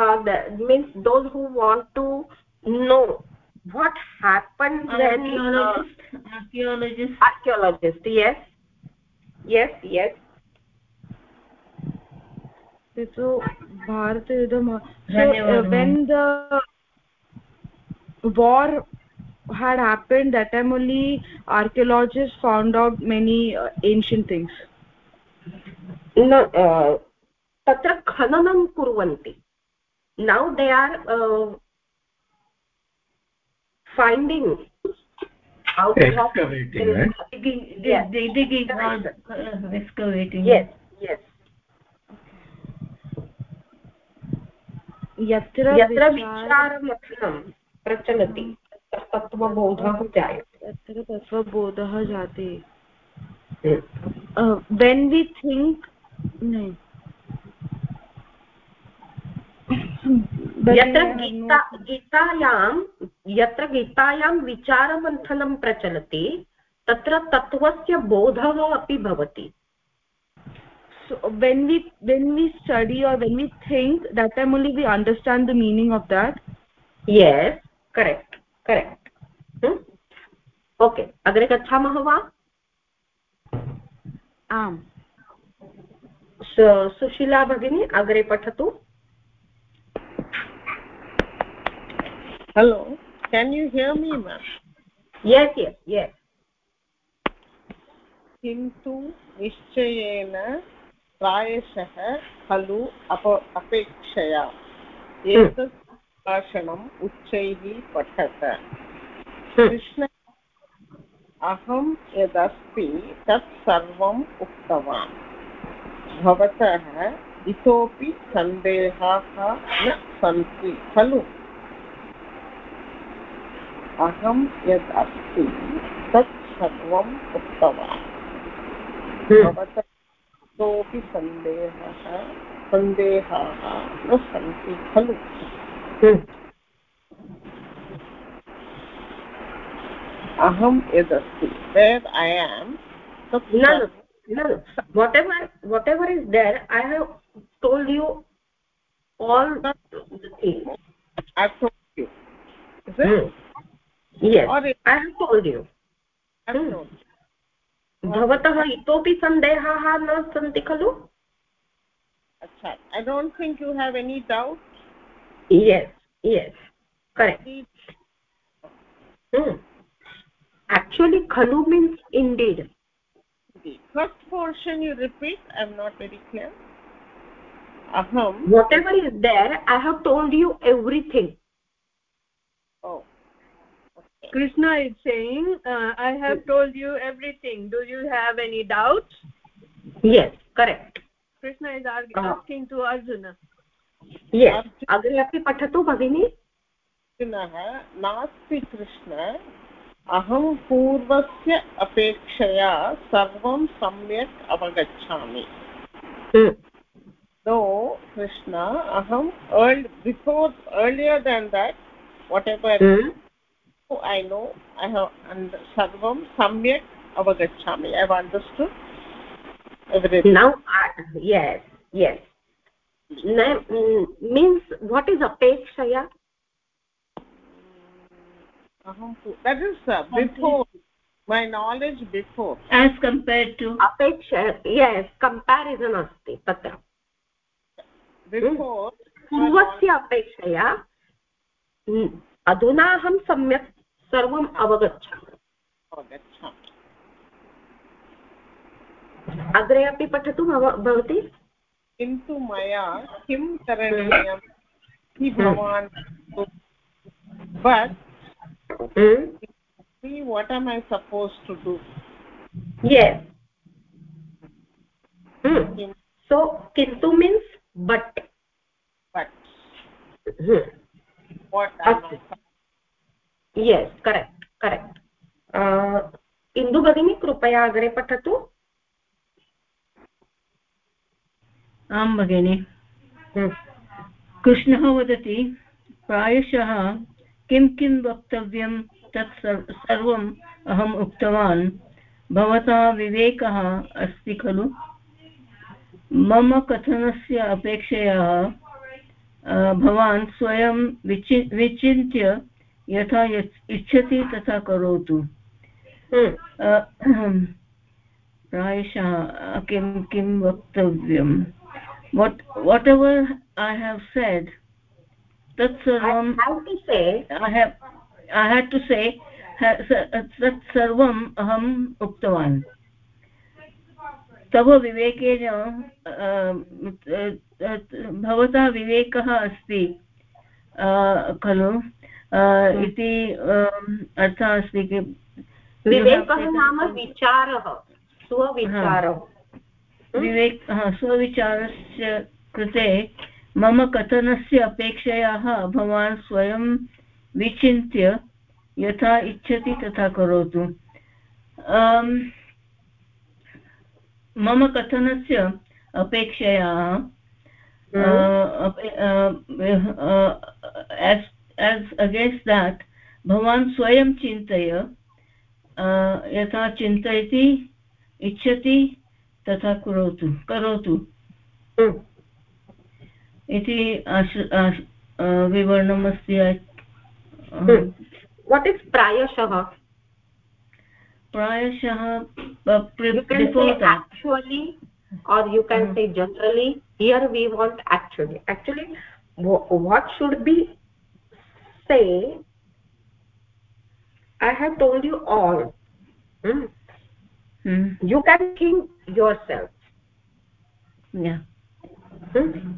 means those who want to know what happen archaeologist yes yes yes भारतयुद्धं when the war had happened that time only archaeologists found out many uh, ancient things no uh, tatra khananam kurvanti now they are uh, finding out excavating right digging yes. digging or excavating yes yes यत्र यत्र विचारमथनं प्रचलति। तत्त्वबोधः जायते। तत्र तत्त्वबोधः जाते when we think यत्र गीता गीतायां यत्र गीतायां विचारमन्थनं प्रचलति तत्र तत्त्वस्य बोधः अपि भवति। When we when we study are when we think that time only we understand the meaning of that yes correct correct okay अग्रे गच्छामः वा आम्। सुशीला भगिनी अग्रे पठतु। Hello. Can you hear me ma'am? Yes yes yes. किन्तु निश्चयेन प्रायशः खलु अप अपेक्षया। एतत् भाषणम् उच्चैः पठत। कृष्ण अहं यदस्ति तत् सर्वम् उक्तवान्। भवतः इतोपि सन्देहाः न सन्ति खलु? अहं यद् अस्ति तत् सर्वम् उक्तवान्। भवतः इतोपि सन्देहः सन्देहाः न सन्ति खलु? aham yadasti where i am so no no no whatever whatever is there i have told you all the things i've told you is it hmm. yes or it, i have told you i've hmm. told you भवतः इतोपि सन्देहाः न सन्ति खलु अच्छा i don't think you have any doubt yes yes. Correct. Hmm. actually khalu means indeed. The first portion you repeat i'm not very clear. Aham. Whatever is there i have told you everything. Oh. Okay. krishna is saying uh, i have told you everything. Do you have any doubts? Yes correct. Krishna is uh. asking to arjuna. yes अग्रे अपि पठतु भगिनी। अर्जुनः नास्ति कृष्ण अहं पूर्वस्य अपेक्षया सर्वं सम्यक् अवगच्छामि। नो कृष्ण अहम् अर्ल् before earlier then that whatever I know I have सर्वं सम्यक् अवगच्छामि। ऐ now yes yes. Means what is apekshaya that is uh, before my knowledge before as compared to apeksha yes comparison asti tatra before पूर्वस्य अपेक्षया अधुना अहं सम्यक् सर्वम् अवगच्छामि अग्रे अपि पठतु भवती किन्तु मया किं करणीयम्? इति भवान् but see what am I suppose to do so किन्तु means but but what yes correct correct Indu भगिनी कृपया अग्रे पठतु आं भगिनि। कृष्णः वदति प्रायशः किं किं वक्तव्यं तत् सर्वम् अहम् उक्तवान्। भवतः विवेकः अस्ति खलु? मम कथनस्य अपेक्षया भवान् स्वयं विचि विचिन्त्य यथा इच्छति तथा करोतु। हम्म। प्रायशः किं किं वक्तव्यं what whatever I have said तत् सर्वं I have I had to say तत् सर्वम् अहम् उक्तवान् तव विवेकेन भवतः विवेकः अस्ति खलु इति अर्थः अस्ति विवेकः नाम विचारः स्वविचारः विवेक स्वविचारस्य कृते मम कथनस्य अपेक्षयाः भवान् स्वयं विचिन्त्य यथा इच्छति तथा करोतु। मम कथनस्य अपेक्षया एस् अगेन्स्ट् देट् भवान् स्वयं चिन्तय यथा चिन्तयति इच्छति तथा करोतु करोतु इति विवरणमस्ति वाट् इस् प्रायशः प्रायशः actually or you can mm -hmm. say generally here we want actually actually what should be say i have told you all mm. Mm. you can think yourself. Yeah.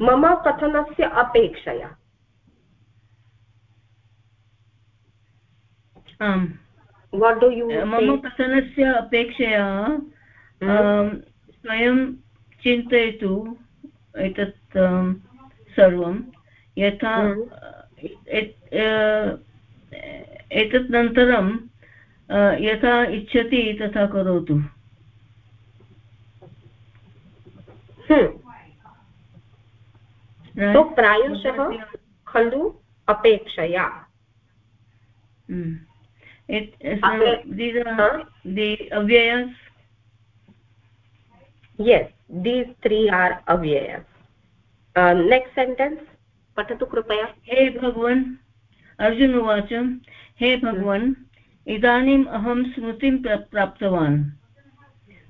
मम कथनस्य अपेक्षया। आम् what do you मम कथनस्य अपेक्षया स्वयं चिन्तयतु एतत् सर्वं। यथा एतत् नन्तरं यथा इच्छति तथा करोतु। हम्म। तो प्रायशः खलु अपेक्षया। अव्ययस् नेक्स्ट् सेण्टेन्स् पठतु कृपया। हे भगवन् अर्जुन उवाच हे hmm. भगवन् इदानीम् अहं स्मृतिं प्राप्तवान्।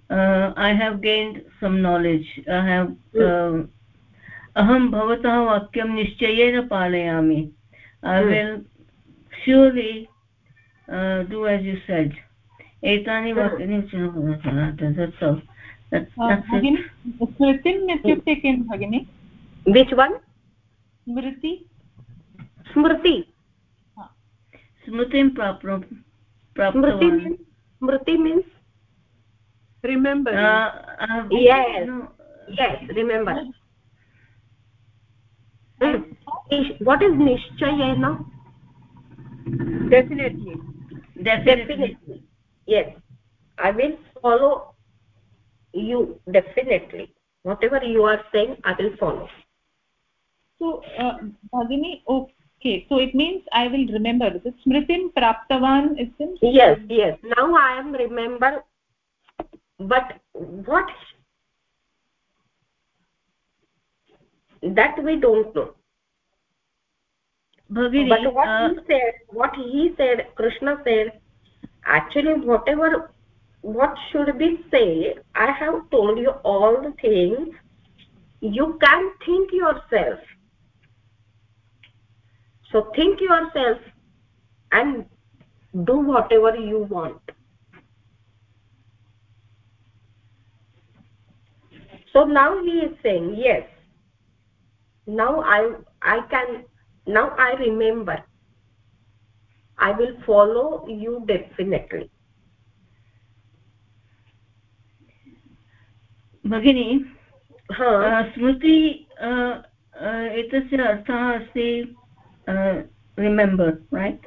ऐ हेव् गेन्ड् सम् नालेज् ऐ हेव् अहं भवतः वाक्यं निश्चयेन पालयामि। I will surely do as you said एतानि वाक्यानि स्मृतिम् इत्युक्ते किं भगिनि? विच् वन् स्मृति। स्मृति। स्मृतिं प्राप्नु स्मृति means remember. Uh, uh, yes. no. yes remember. what? Is nishchayena definitely. Definitely. Yes. I will follow you definitely. Whatever you are saying i will follow. So uh, bhagini okay. So it means i will remember. The smritim praptavan is yes yes. Now i am remember but what that we don't know. But what uh, he said what he said krishna said actually whatever what should be said i have told you all the things. You can think yourself. So think yourself and do whatever you want so now he is saying yes now i i can now i remember i will follow you definitely भगिनी स्मृति एतस्य अर्थः अस्ति remember right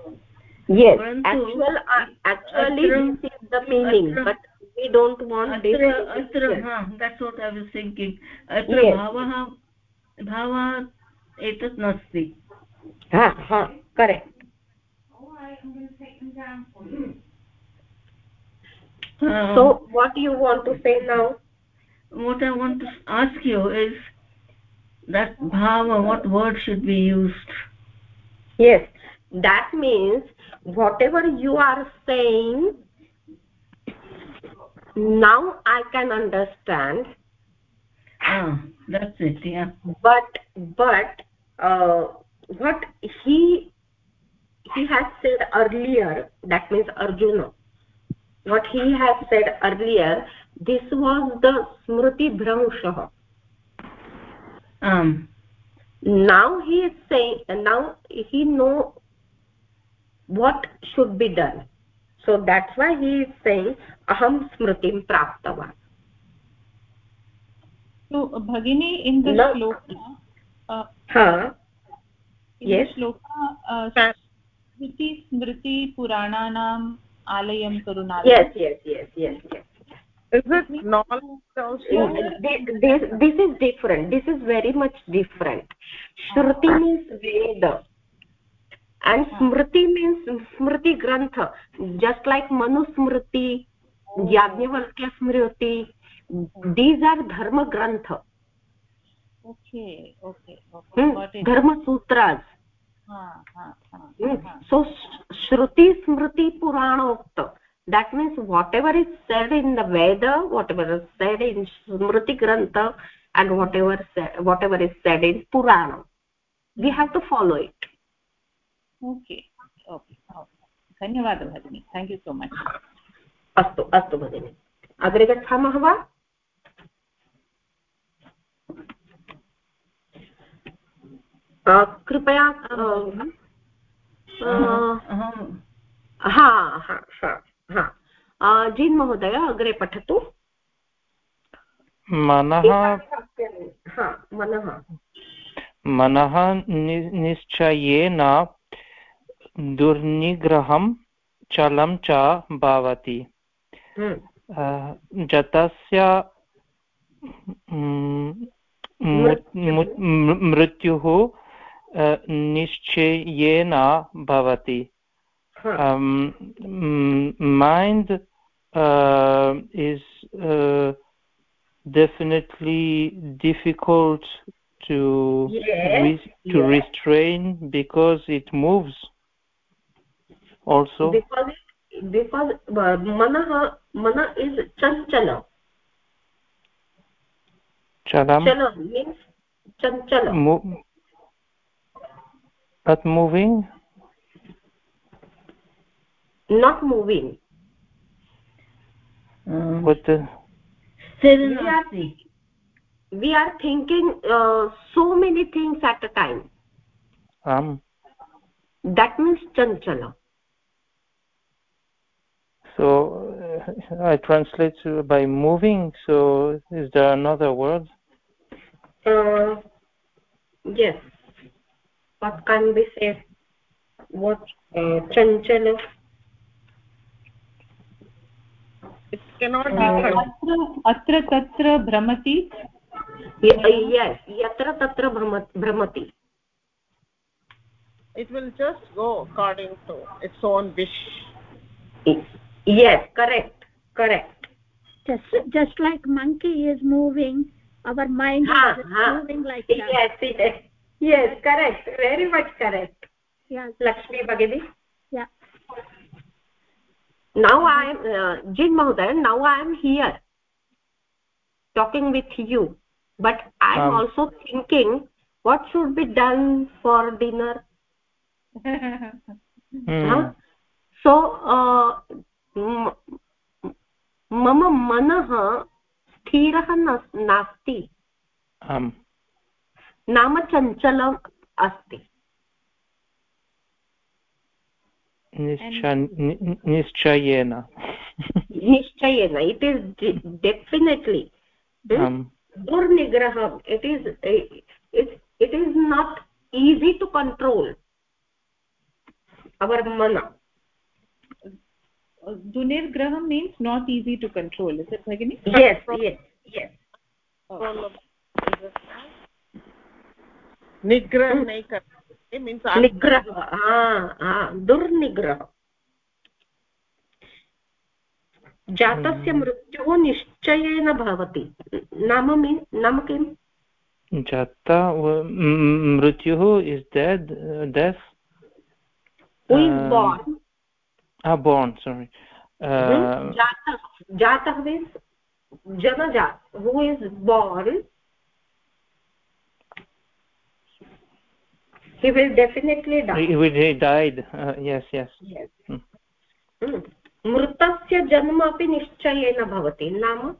yes actual uh, actually this is the meaning but we don't want atra atra that's what i was thinking. Atra yes. bhavah bhavah etat nasti. ha ha correct. Oh i am going to take them down for you uh, so what do you want to say now? what i want to ask you is that bhava what word should be used? Yes. That means whatever you are saying now i can understand. Ah that's it yeah. But but uh, what he he has said earlier that means arjuna what he has said earlier this was the smriti bhramshah um. Now he is saying now he know what should be done so that's why he is saying aham smritim praptavan so bhagini in the no. shloka uh, ha in yes the shloka uh, smriti smriti purananam alayam karunal yes yes yes yes yes is it knowledge also this, this, this is different this is very much different shruti means veda and smriti means smriti grantha just like manu smriti yajnavalkya smriti these are dharma grantha okay okay okay hmm. dharma sutras hmm. so shruti smriti puranokta that means whatever is said in the veda whatever is said in smriti grantha and whatever said, whatever is said in purana we have to follow it okay okay धन्यवादः भगिनि. Thank you so much अस्तु अस्तु भगिनि. अग्रे गच्छामः वा? कृपया हा हा हा हा. जीन् महोदय अग्रे पठतु. मनः मनः। मनः निश्चयेन दुर्निग्रहं चलं च भवति जतस्य मृत्युः निश्चयेन भवति mind uh, is uh, definitely difficult to yes, re to yes. restrain because it moves also because because uh, manah mana is chanchala chalam chala means chanchala Mo not moving not moving um, what the serenasti we are thinking uh, so many things at a time um that means chanchala so uh, I translate to, by moving. So is there another word? Uh, yes. What can be said? What chanchala? Uh, it cannot be. Uh, Atra tatra brahmati. Yes. Yatra tatra brahmati. It will just go according to its own wish correct correct. Just just like monkey is moving our mind ha, is ha. moving like that. Yes yes. Yes correct. Very much correct. Yes lakshmi bagini yeah. Now i am uh, jin mahoday now i am here talking with you. But i am Um. also thinking what should be done for dinner? Hmm. huh? so uh, m- मम मनः स्थिरः नास्ति। नाम चञ्चलम् अस्ति। निश्चयेन। निश्चयेन। It is definitely दुर्निग्रहम्। It is it is not easy to control our मन dunirgraham means not easy to control is it bhagini yes yes yes nigrah nahi karte means निग्रह दुर्निग्रह जातस्य मृत्युः निश्चयेन भवति नाम मीन् नाम किम् jata w- m- mrityuh is ah born sorry uh, जातः जातः means जनजात who is born he will definitely die he, he died uh, yes yes yes. Hmm. Hmm. मृतस्य जन्म अपि निश्चयेन भवति नाम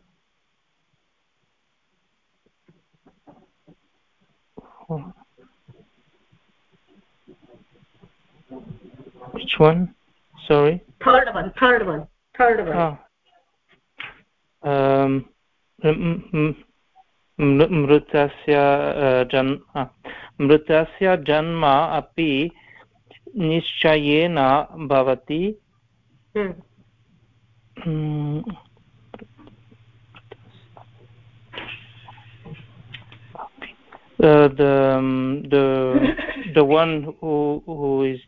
which one sorry third one third one third one ah um m- m- मृ- मृतस्य uh, जन् ah, मृतस्य जन्म अपि निश्चयेन भवति Mm, uh, the um, the the one who who is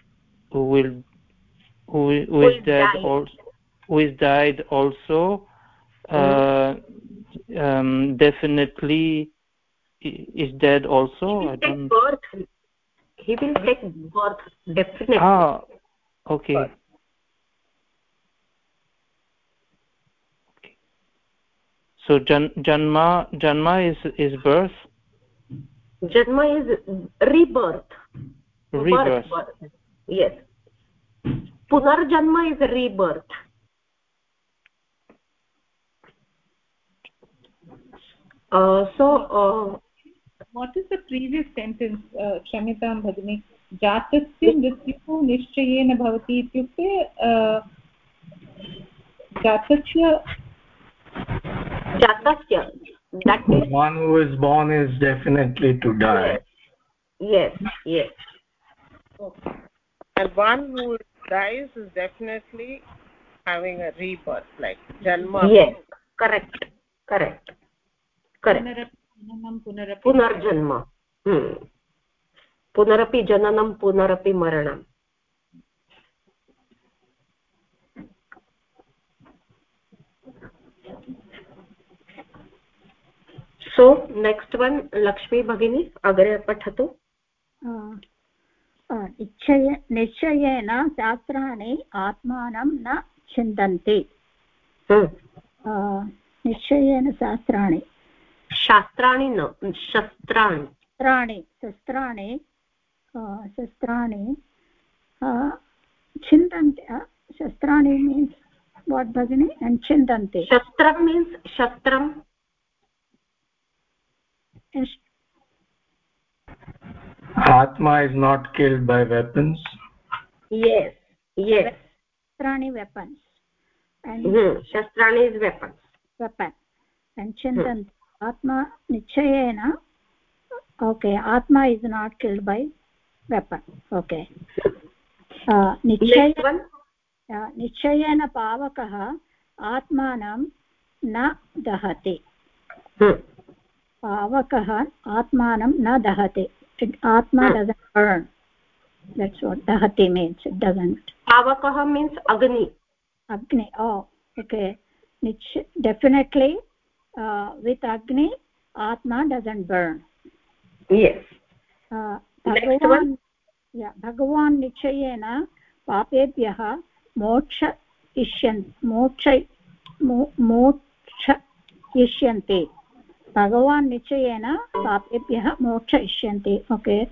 who will who, who is dead also who is died also uh, um, definitely is dead also he I will take don't birth. He will take birth definitely. Ah okay. Birth. so jan, janma janma is is birth? Janma is rebirth. Rebirth. Birth, birth. yes punarjanma is rebirth uh, so uh, what is the previous sentence uh, क्षम्यतां भगिनि जातस्य मृत्युः निश्चयेन भवति इत्युक्ते uh, जातस्य jatasya that is one who is born is definitely to die yes yes okay. and one who dies is definitely having a rebirth like janma yes correct correct correct पुनर्जन्म हम्म. पुनरपि जननं पुनरपि मरणम् सो नेक्स्ट् वन् लक्ष्मी भगिनी अग्रे पठतु निश्चय निश्चयेन शास्त्राणि आत्मानं न छिन्दन्ति। निश्चयेन शास्त्राणि। शास्त्राणि न शस्त्राणि। शस्त्राणि शस्त्राणि शस्त्राणि छिन्दन्ति शस्त्राणि मीन्स् वाट् भगिनि? छिन्दन्ति। शस्त्रं मीन्स् शस्त्रं। Atma is not killed by weapons yes yes shastrani weapons and hmm. shastrani is weapons weapon and chintan hmm. atma nichayena okay atma is not killed by weapon okay uh, nichayena निश्चयेन पावकः आत्मानं न दहति पावकः आत्मानं न दहति atma hmm. doesn't burn that's what dahati means it doesn't pavakah means agni agni oh okay Which definitely uh, with agni atma doesn't burn yes uh, bhagavan yeah bhagavan nichayena पापेभ्यः मोक्ष इष्यन् मोक्ष मोक्ष इष्यन्ते Uh, भगवान् निश्चयेन पापेभ्यः मोक्षयिष्यन्ति okay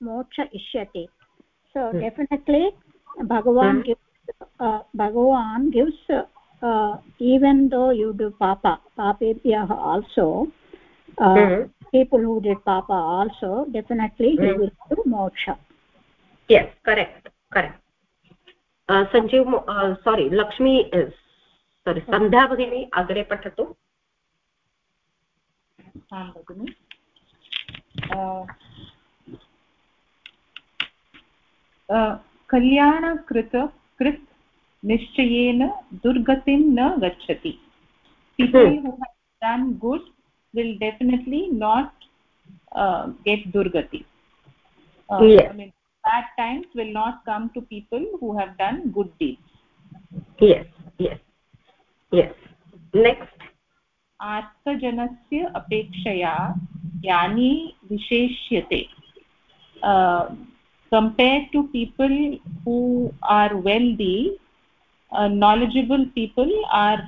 मोक्ष इष्यति so definitely Bhagavan hmm. uh, Bhagavan gives even though you do पाप पापेभ्यः also people who did पाप also definitely you will to मोक्ष। Correct correct sorry Lakshmi uh, sorry hmm. Sandhya भगिनी अग्रे पठतु। आं भगिनि कल्याणकृत कृत् निश्चयेन दुर्गतिं न गच्छति people who have done good will definitely not uh, get durgati uh, yes. i mean bad times will not come to people who have done good deeds yes yes yes next आर्तजनस्य अपेक्षया ज्ञानी विशेष्यते। Compared to people who are wealthy knowledgeable people are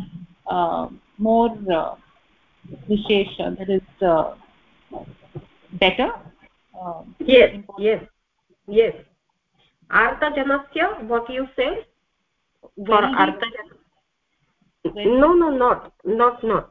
more wishes that is better आर्तजनस्य what you say no no not not not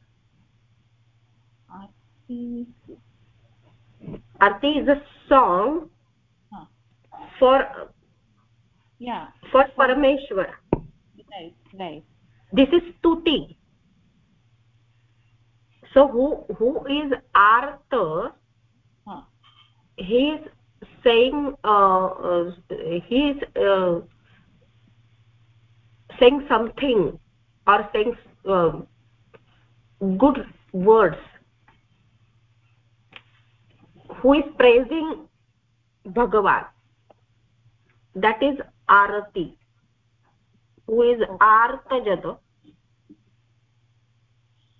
arti is a song huh. for yeah. for parameshwar. Right right this is stuti so who who is artha huh. he is saying uh, uh, he is uh, saying something or saying uh, good words who is praising bhagavan that is arati who is artajata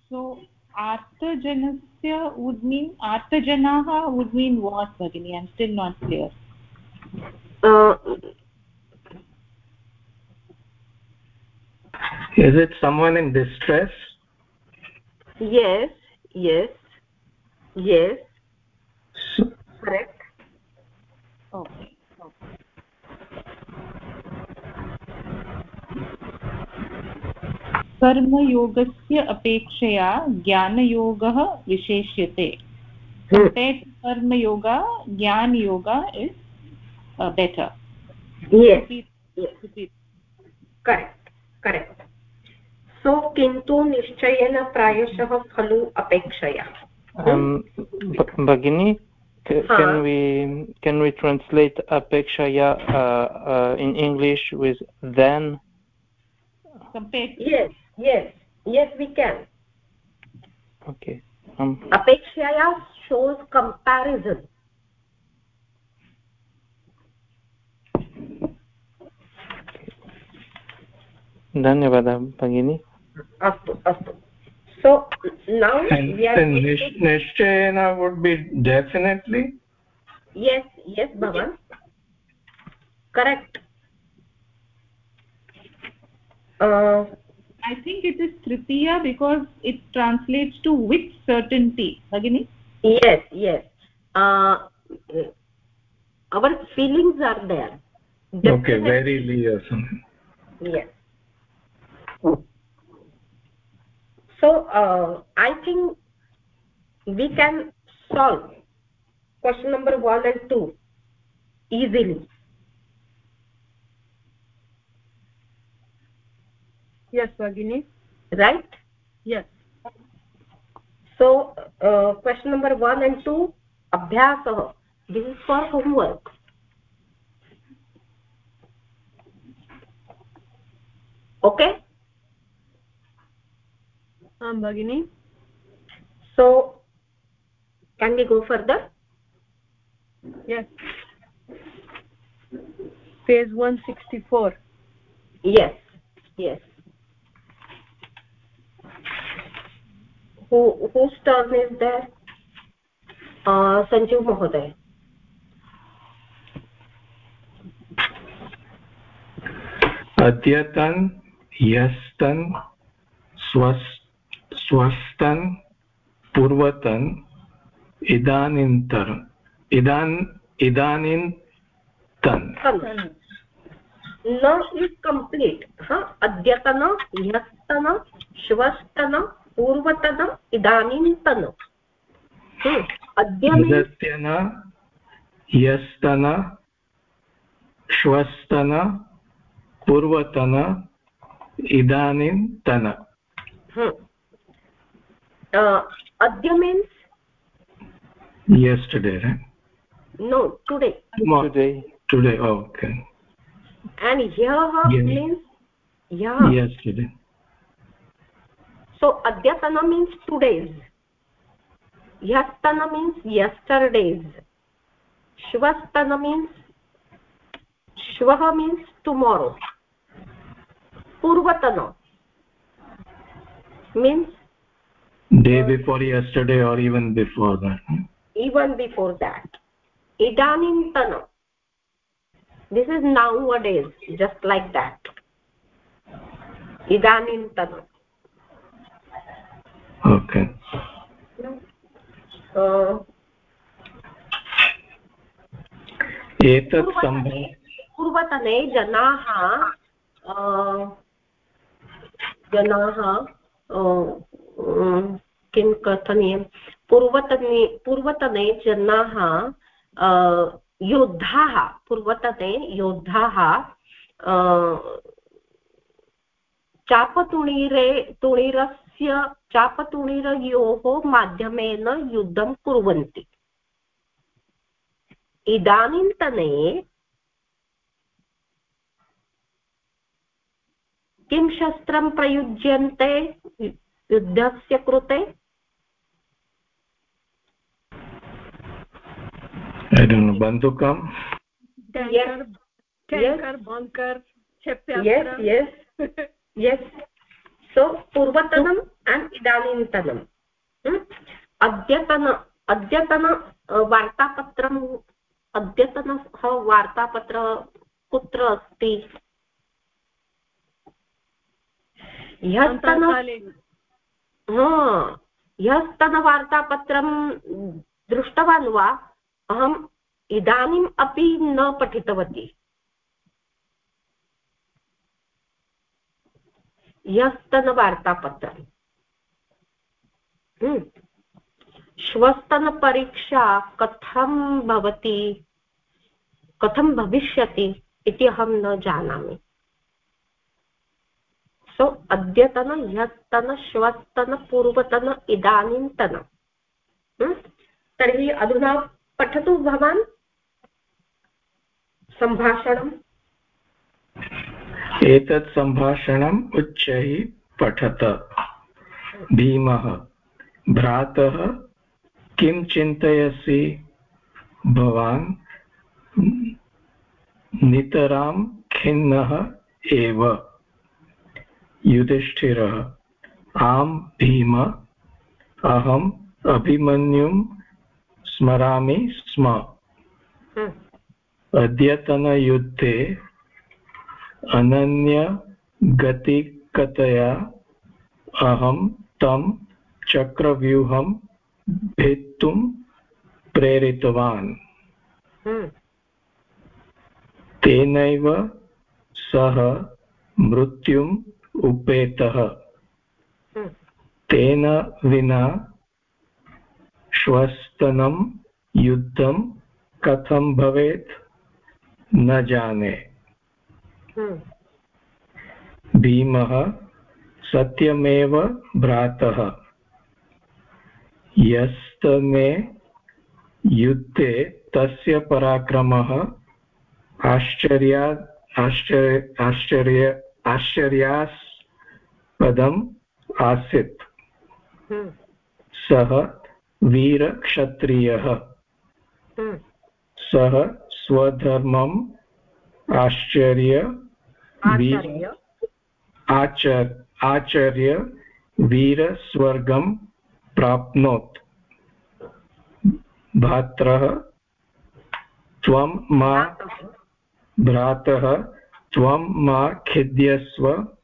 so artajanasya would mean artajanaha would mean what bagini i'm still not clear uh, is it someone in distress yes yes yes correct okay okay कर्मयोगस्य अपेक्षया ज्ञानयोगः विशेष्यते। Compare to is better so किन्तु निश्चयेन प्रायशः खलु अपेक्षया। um, भगिनी can we can we translate apekshaya uh, uh, in English with then? Yes, yes, yes, we can. Okay. Um, apekshaya shows comparison. धन्यवादः भगिनी अस्तु अस्तु so now and we are nishchayena would be definitely? Yes yes bhavan correct. Uh, i think it is tritiya because it translates to with certainty. Bagini yes yes. Uh, our feelings are there. Definitely. okay very or something yes so uh, i think we can solve question number 1 and 2 easily. Yes bagini right? Yes. So uh, question number 1 and 2 abhyasah this is for homework. Okay आं भगिनी। So can we go further page one sixty four yes yes who's talk Sanjeev महोदय अद्यतन् ह्यस्तन् स्वस् स्वस्तन पूर्वतन इदानींतर इदान इदानींतन न is complete हा अद्यतन ह्यस्तन श्वस्तन पूर्वतन इदानीन्तन। अद्यतन ह्यस्तन श्वस्तन पूर्वतन इदानीन्तन। Uh, adya means? Yesterday right? No today. Today. Today oh, okay. And here yes. means? Yeah. Yesterday. So adyatana means today's. Yastana means yesterday's. Shvastana means? Shvah means tomorrow. Purvatana means day before yesterday or even before that even before that idanintana this is nowadays just like that idanintana okay uh, एतत् पूर्वतने जनाः जनाः किं कथनीयं पूर्वतने पूर्वतने जनाः योद्धाः पूर्वतने योद्धाः चापतुणीरे तुणीरस्य चापतुणीरयोः माध्यमेन युद्धं कुर्वन्ति इदानीन्तने किं शस्त्रं प्रयुज्यन्ते युद्धस्य कृते? Yes. So, पूर्वतनम् and इदानीन्तनम् अद्यतन अद्यतन वार्तापत्रम् अद्यतनः वार्तापत्र कुत्र अस्ति? ह्यस्तनवार्तापत्रं दृष्टवान् वा? अहम् इदानीम् अपि न पठितवती। ह्यस्तनवार्तापत्रम् हम्म। श्वस्तनपरीक्षा कथं भवति? कथं भविष्यति इति अहं न जानामि। सो अद्यतन ह्यस्तन श्वस्तन पूर्वतन इदानीन्तन तर्हि अधुना पठतु भवान्। सम्भाषणम्। एतत् सम्भाषणम् उच्चैः पठत। भीमः भ्रातः, किं चिन्तयसि? भवान्, नितरां खिन्नः एव। युधिष्ठिरः आम् भीम अहम् अभिमन्युं स्मरामि स्म हम्म। अद्यतनयुद्धे अनन्यगतिकतया अहं तं चक्रव्यूहं भेत्तुं प्रेरितवान् हम्म। तेनैव सः मृत्युम् उपेतः हम्म। तेन विना श्वस्तनं युद्धं कथं भवेत् न जाने हम्म। भीमः सत्यमेव भ्रातः यस्तमे युद्धे तस्य पराक्रमः आश्चर्या आश्चर्य आश्चर्य आश्चर्यास्पदम् आसीत्। हम्म। सः वीरक्षत्रियः। हम्म। सः स्वधर्मम् आश्चर्य आचार्य। वीरस्वर्गं प्राप्नोत्। भ्रात्रः त्वं मा भ्रातः त्वं मा खिद्यस्व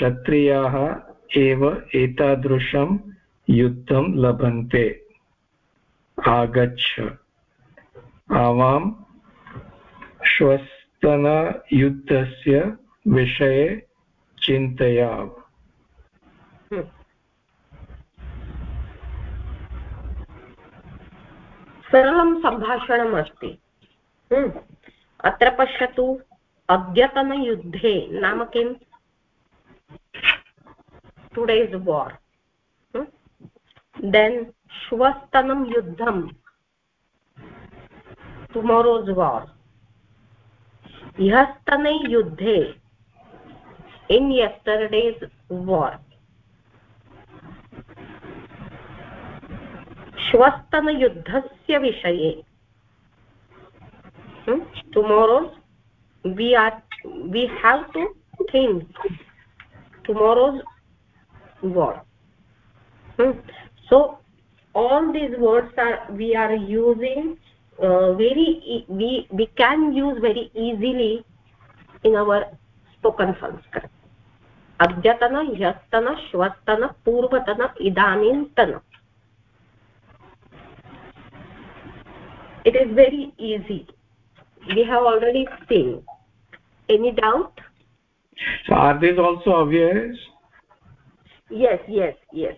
क्षत्रियाः एव एतादृशं युद्धं लभन्ते। आगच्छ। आवां श्वस्तनयुद्धस्य विषये चिन्तयाव। सरलं सम्भाषणम् अस्ति। हम्म। अत्र पश्यतु, अद्यतनयुद्धे नाम किम्? टुडेस् वार् देन् श्वस्तनं युद्धं टुमारोस् वार् ह्यस्तने युद्धे इन् यस्टर्डेस् वार् श्वस्तनयुद्धस्य विषये tomorrow we are, we have to think. tomorrow's war hmm? so all these words are we are using uh, very we we can use very easily in our spoken sanskrit अद्यतन ह्यस्तन श्वस्तन पूर्वतन इदानीन्तन it is very easy we have already seen any doubt So are these also obvious yes yes yes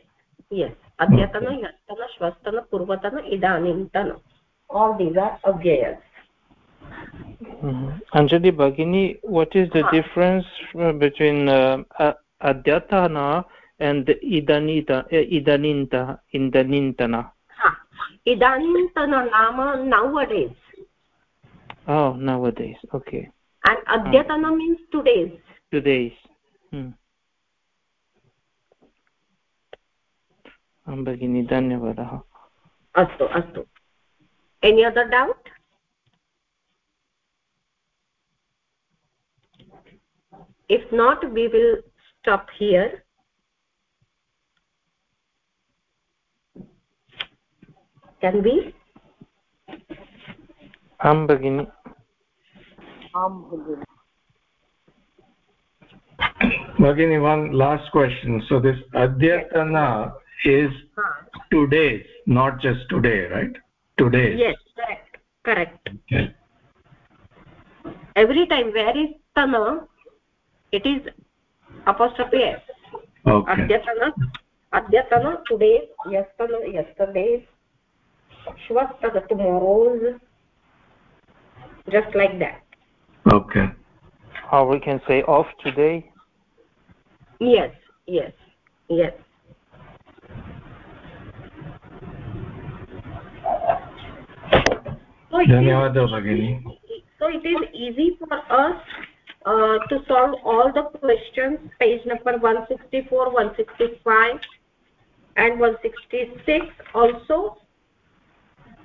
yes. Adyatana yastana shvastana purvatana idanintana. All these are avyayas mm-hmm. anjali bagini what is the difference between uh, adyatana and idanita uh, idaninta idanintana idanintana nama nowadays. Oh nowadays. Okay. And adyatana uh, means today's today's hmm. भगिनी धन्यवादः अस्तु अस्तु any other doubt if not we will stop here can we आं भगिनि Bhagini, one last question. So this Adyatana is today, not just today, right? Today. Yes, correct. Correct. Okay. Every time where is Tana, it is apostrophe S. Okay. Adyatana, Adyatana, today, yesterday, yesterday, Shvastana, tomorrow's, just like that. Okay. Or we can say off today Yes, yes, yes. धन्यवादः भगिनी so it is easy for us uh, to solve all the questions page number 164 165 and 166 also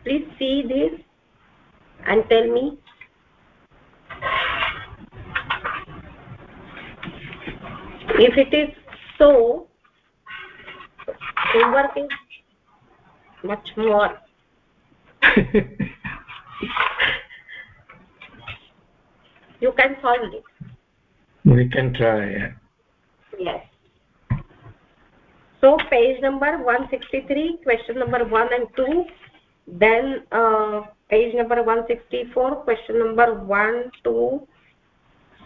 please see this and tell me If it is so homework is much more. You can solve it. We can try yeah. yes. So page number 163 question number 1 and 2 then uh, page number 164 question number 1 2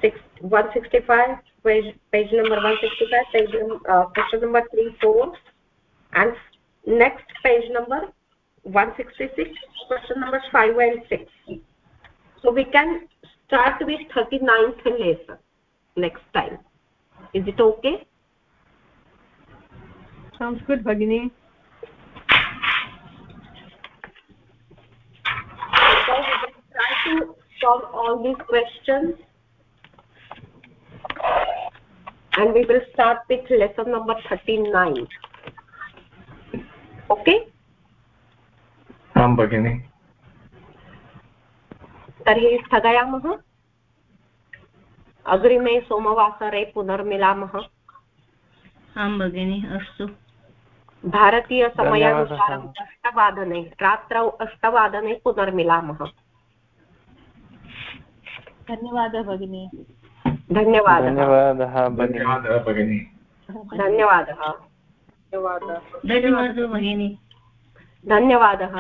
6 165 page, page number 165 page uh, question number 3 4 and next page number 166 question number 5 and 6 so we can start with 39th lesson next time. Is it okay? Sounds good bhagini. So we will try to solve all these questions and we will start with lesson number 39 okay? आं भगिनि। तर्हि स्थगयामः। अग्रिमे सोमवासरे पुनर्मिलामः। आं भगिनि अस्तु। भारतीयसमयानुसारम् अष्टवादने रात्रौ अष्टवादने पुनर्मिलामः। धन्यवादः भगिनी। धन्यवादः धन्यवादः भगिनि धन्यवादः भगिनि धन्यवादः धन्यवादः भगिनि धन्यवादः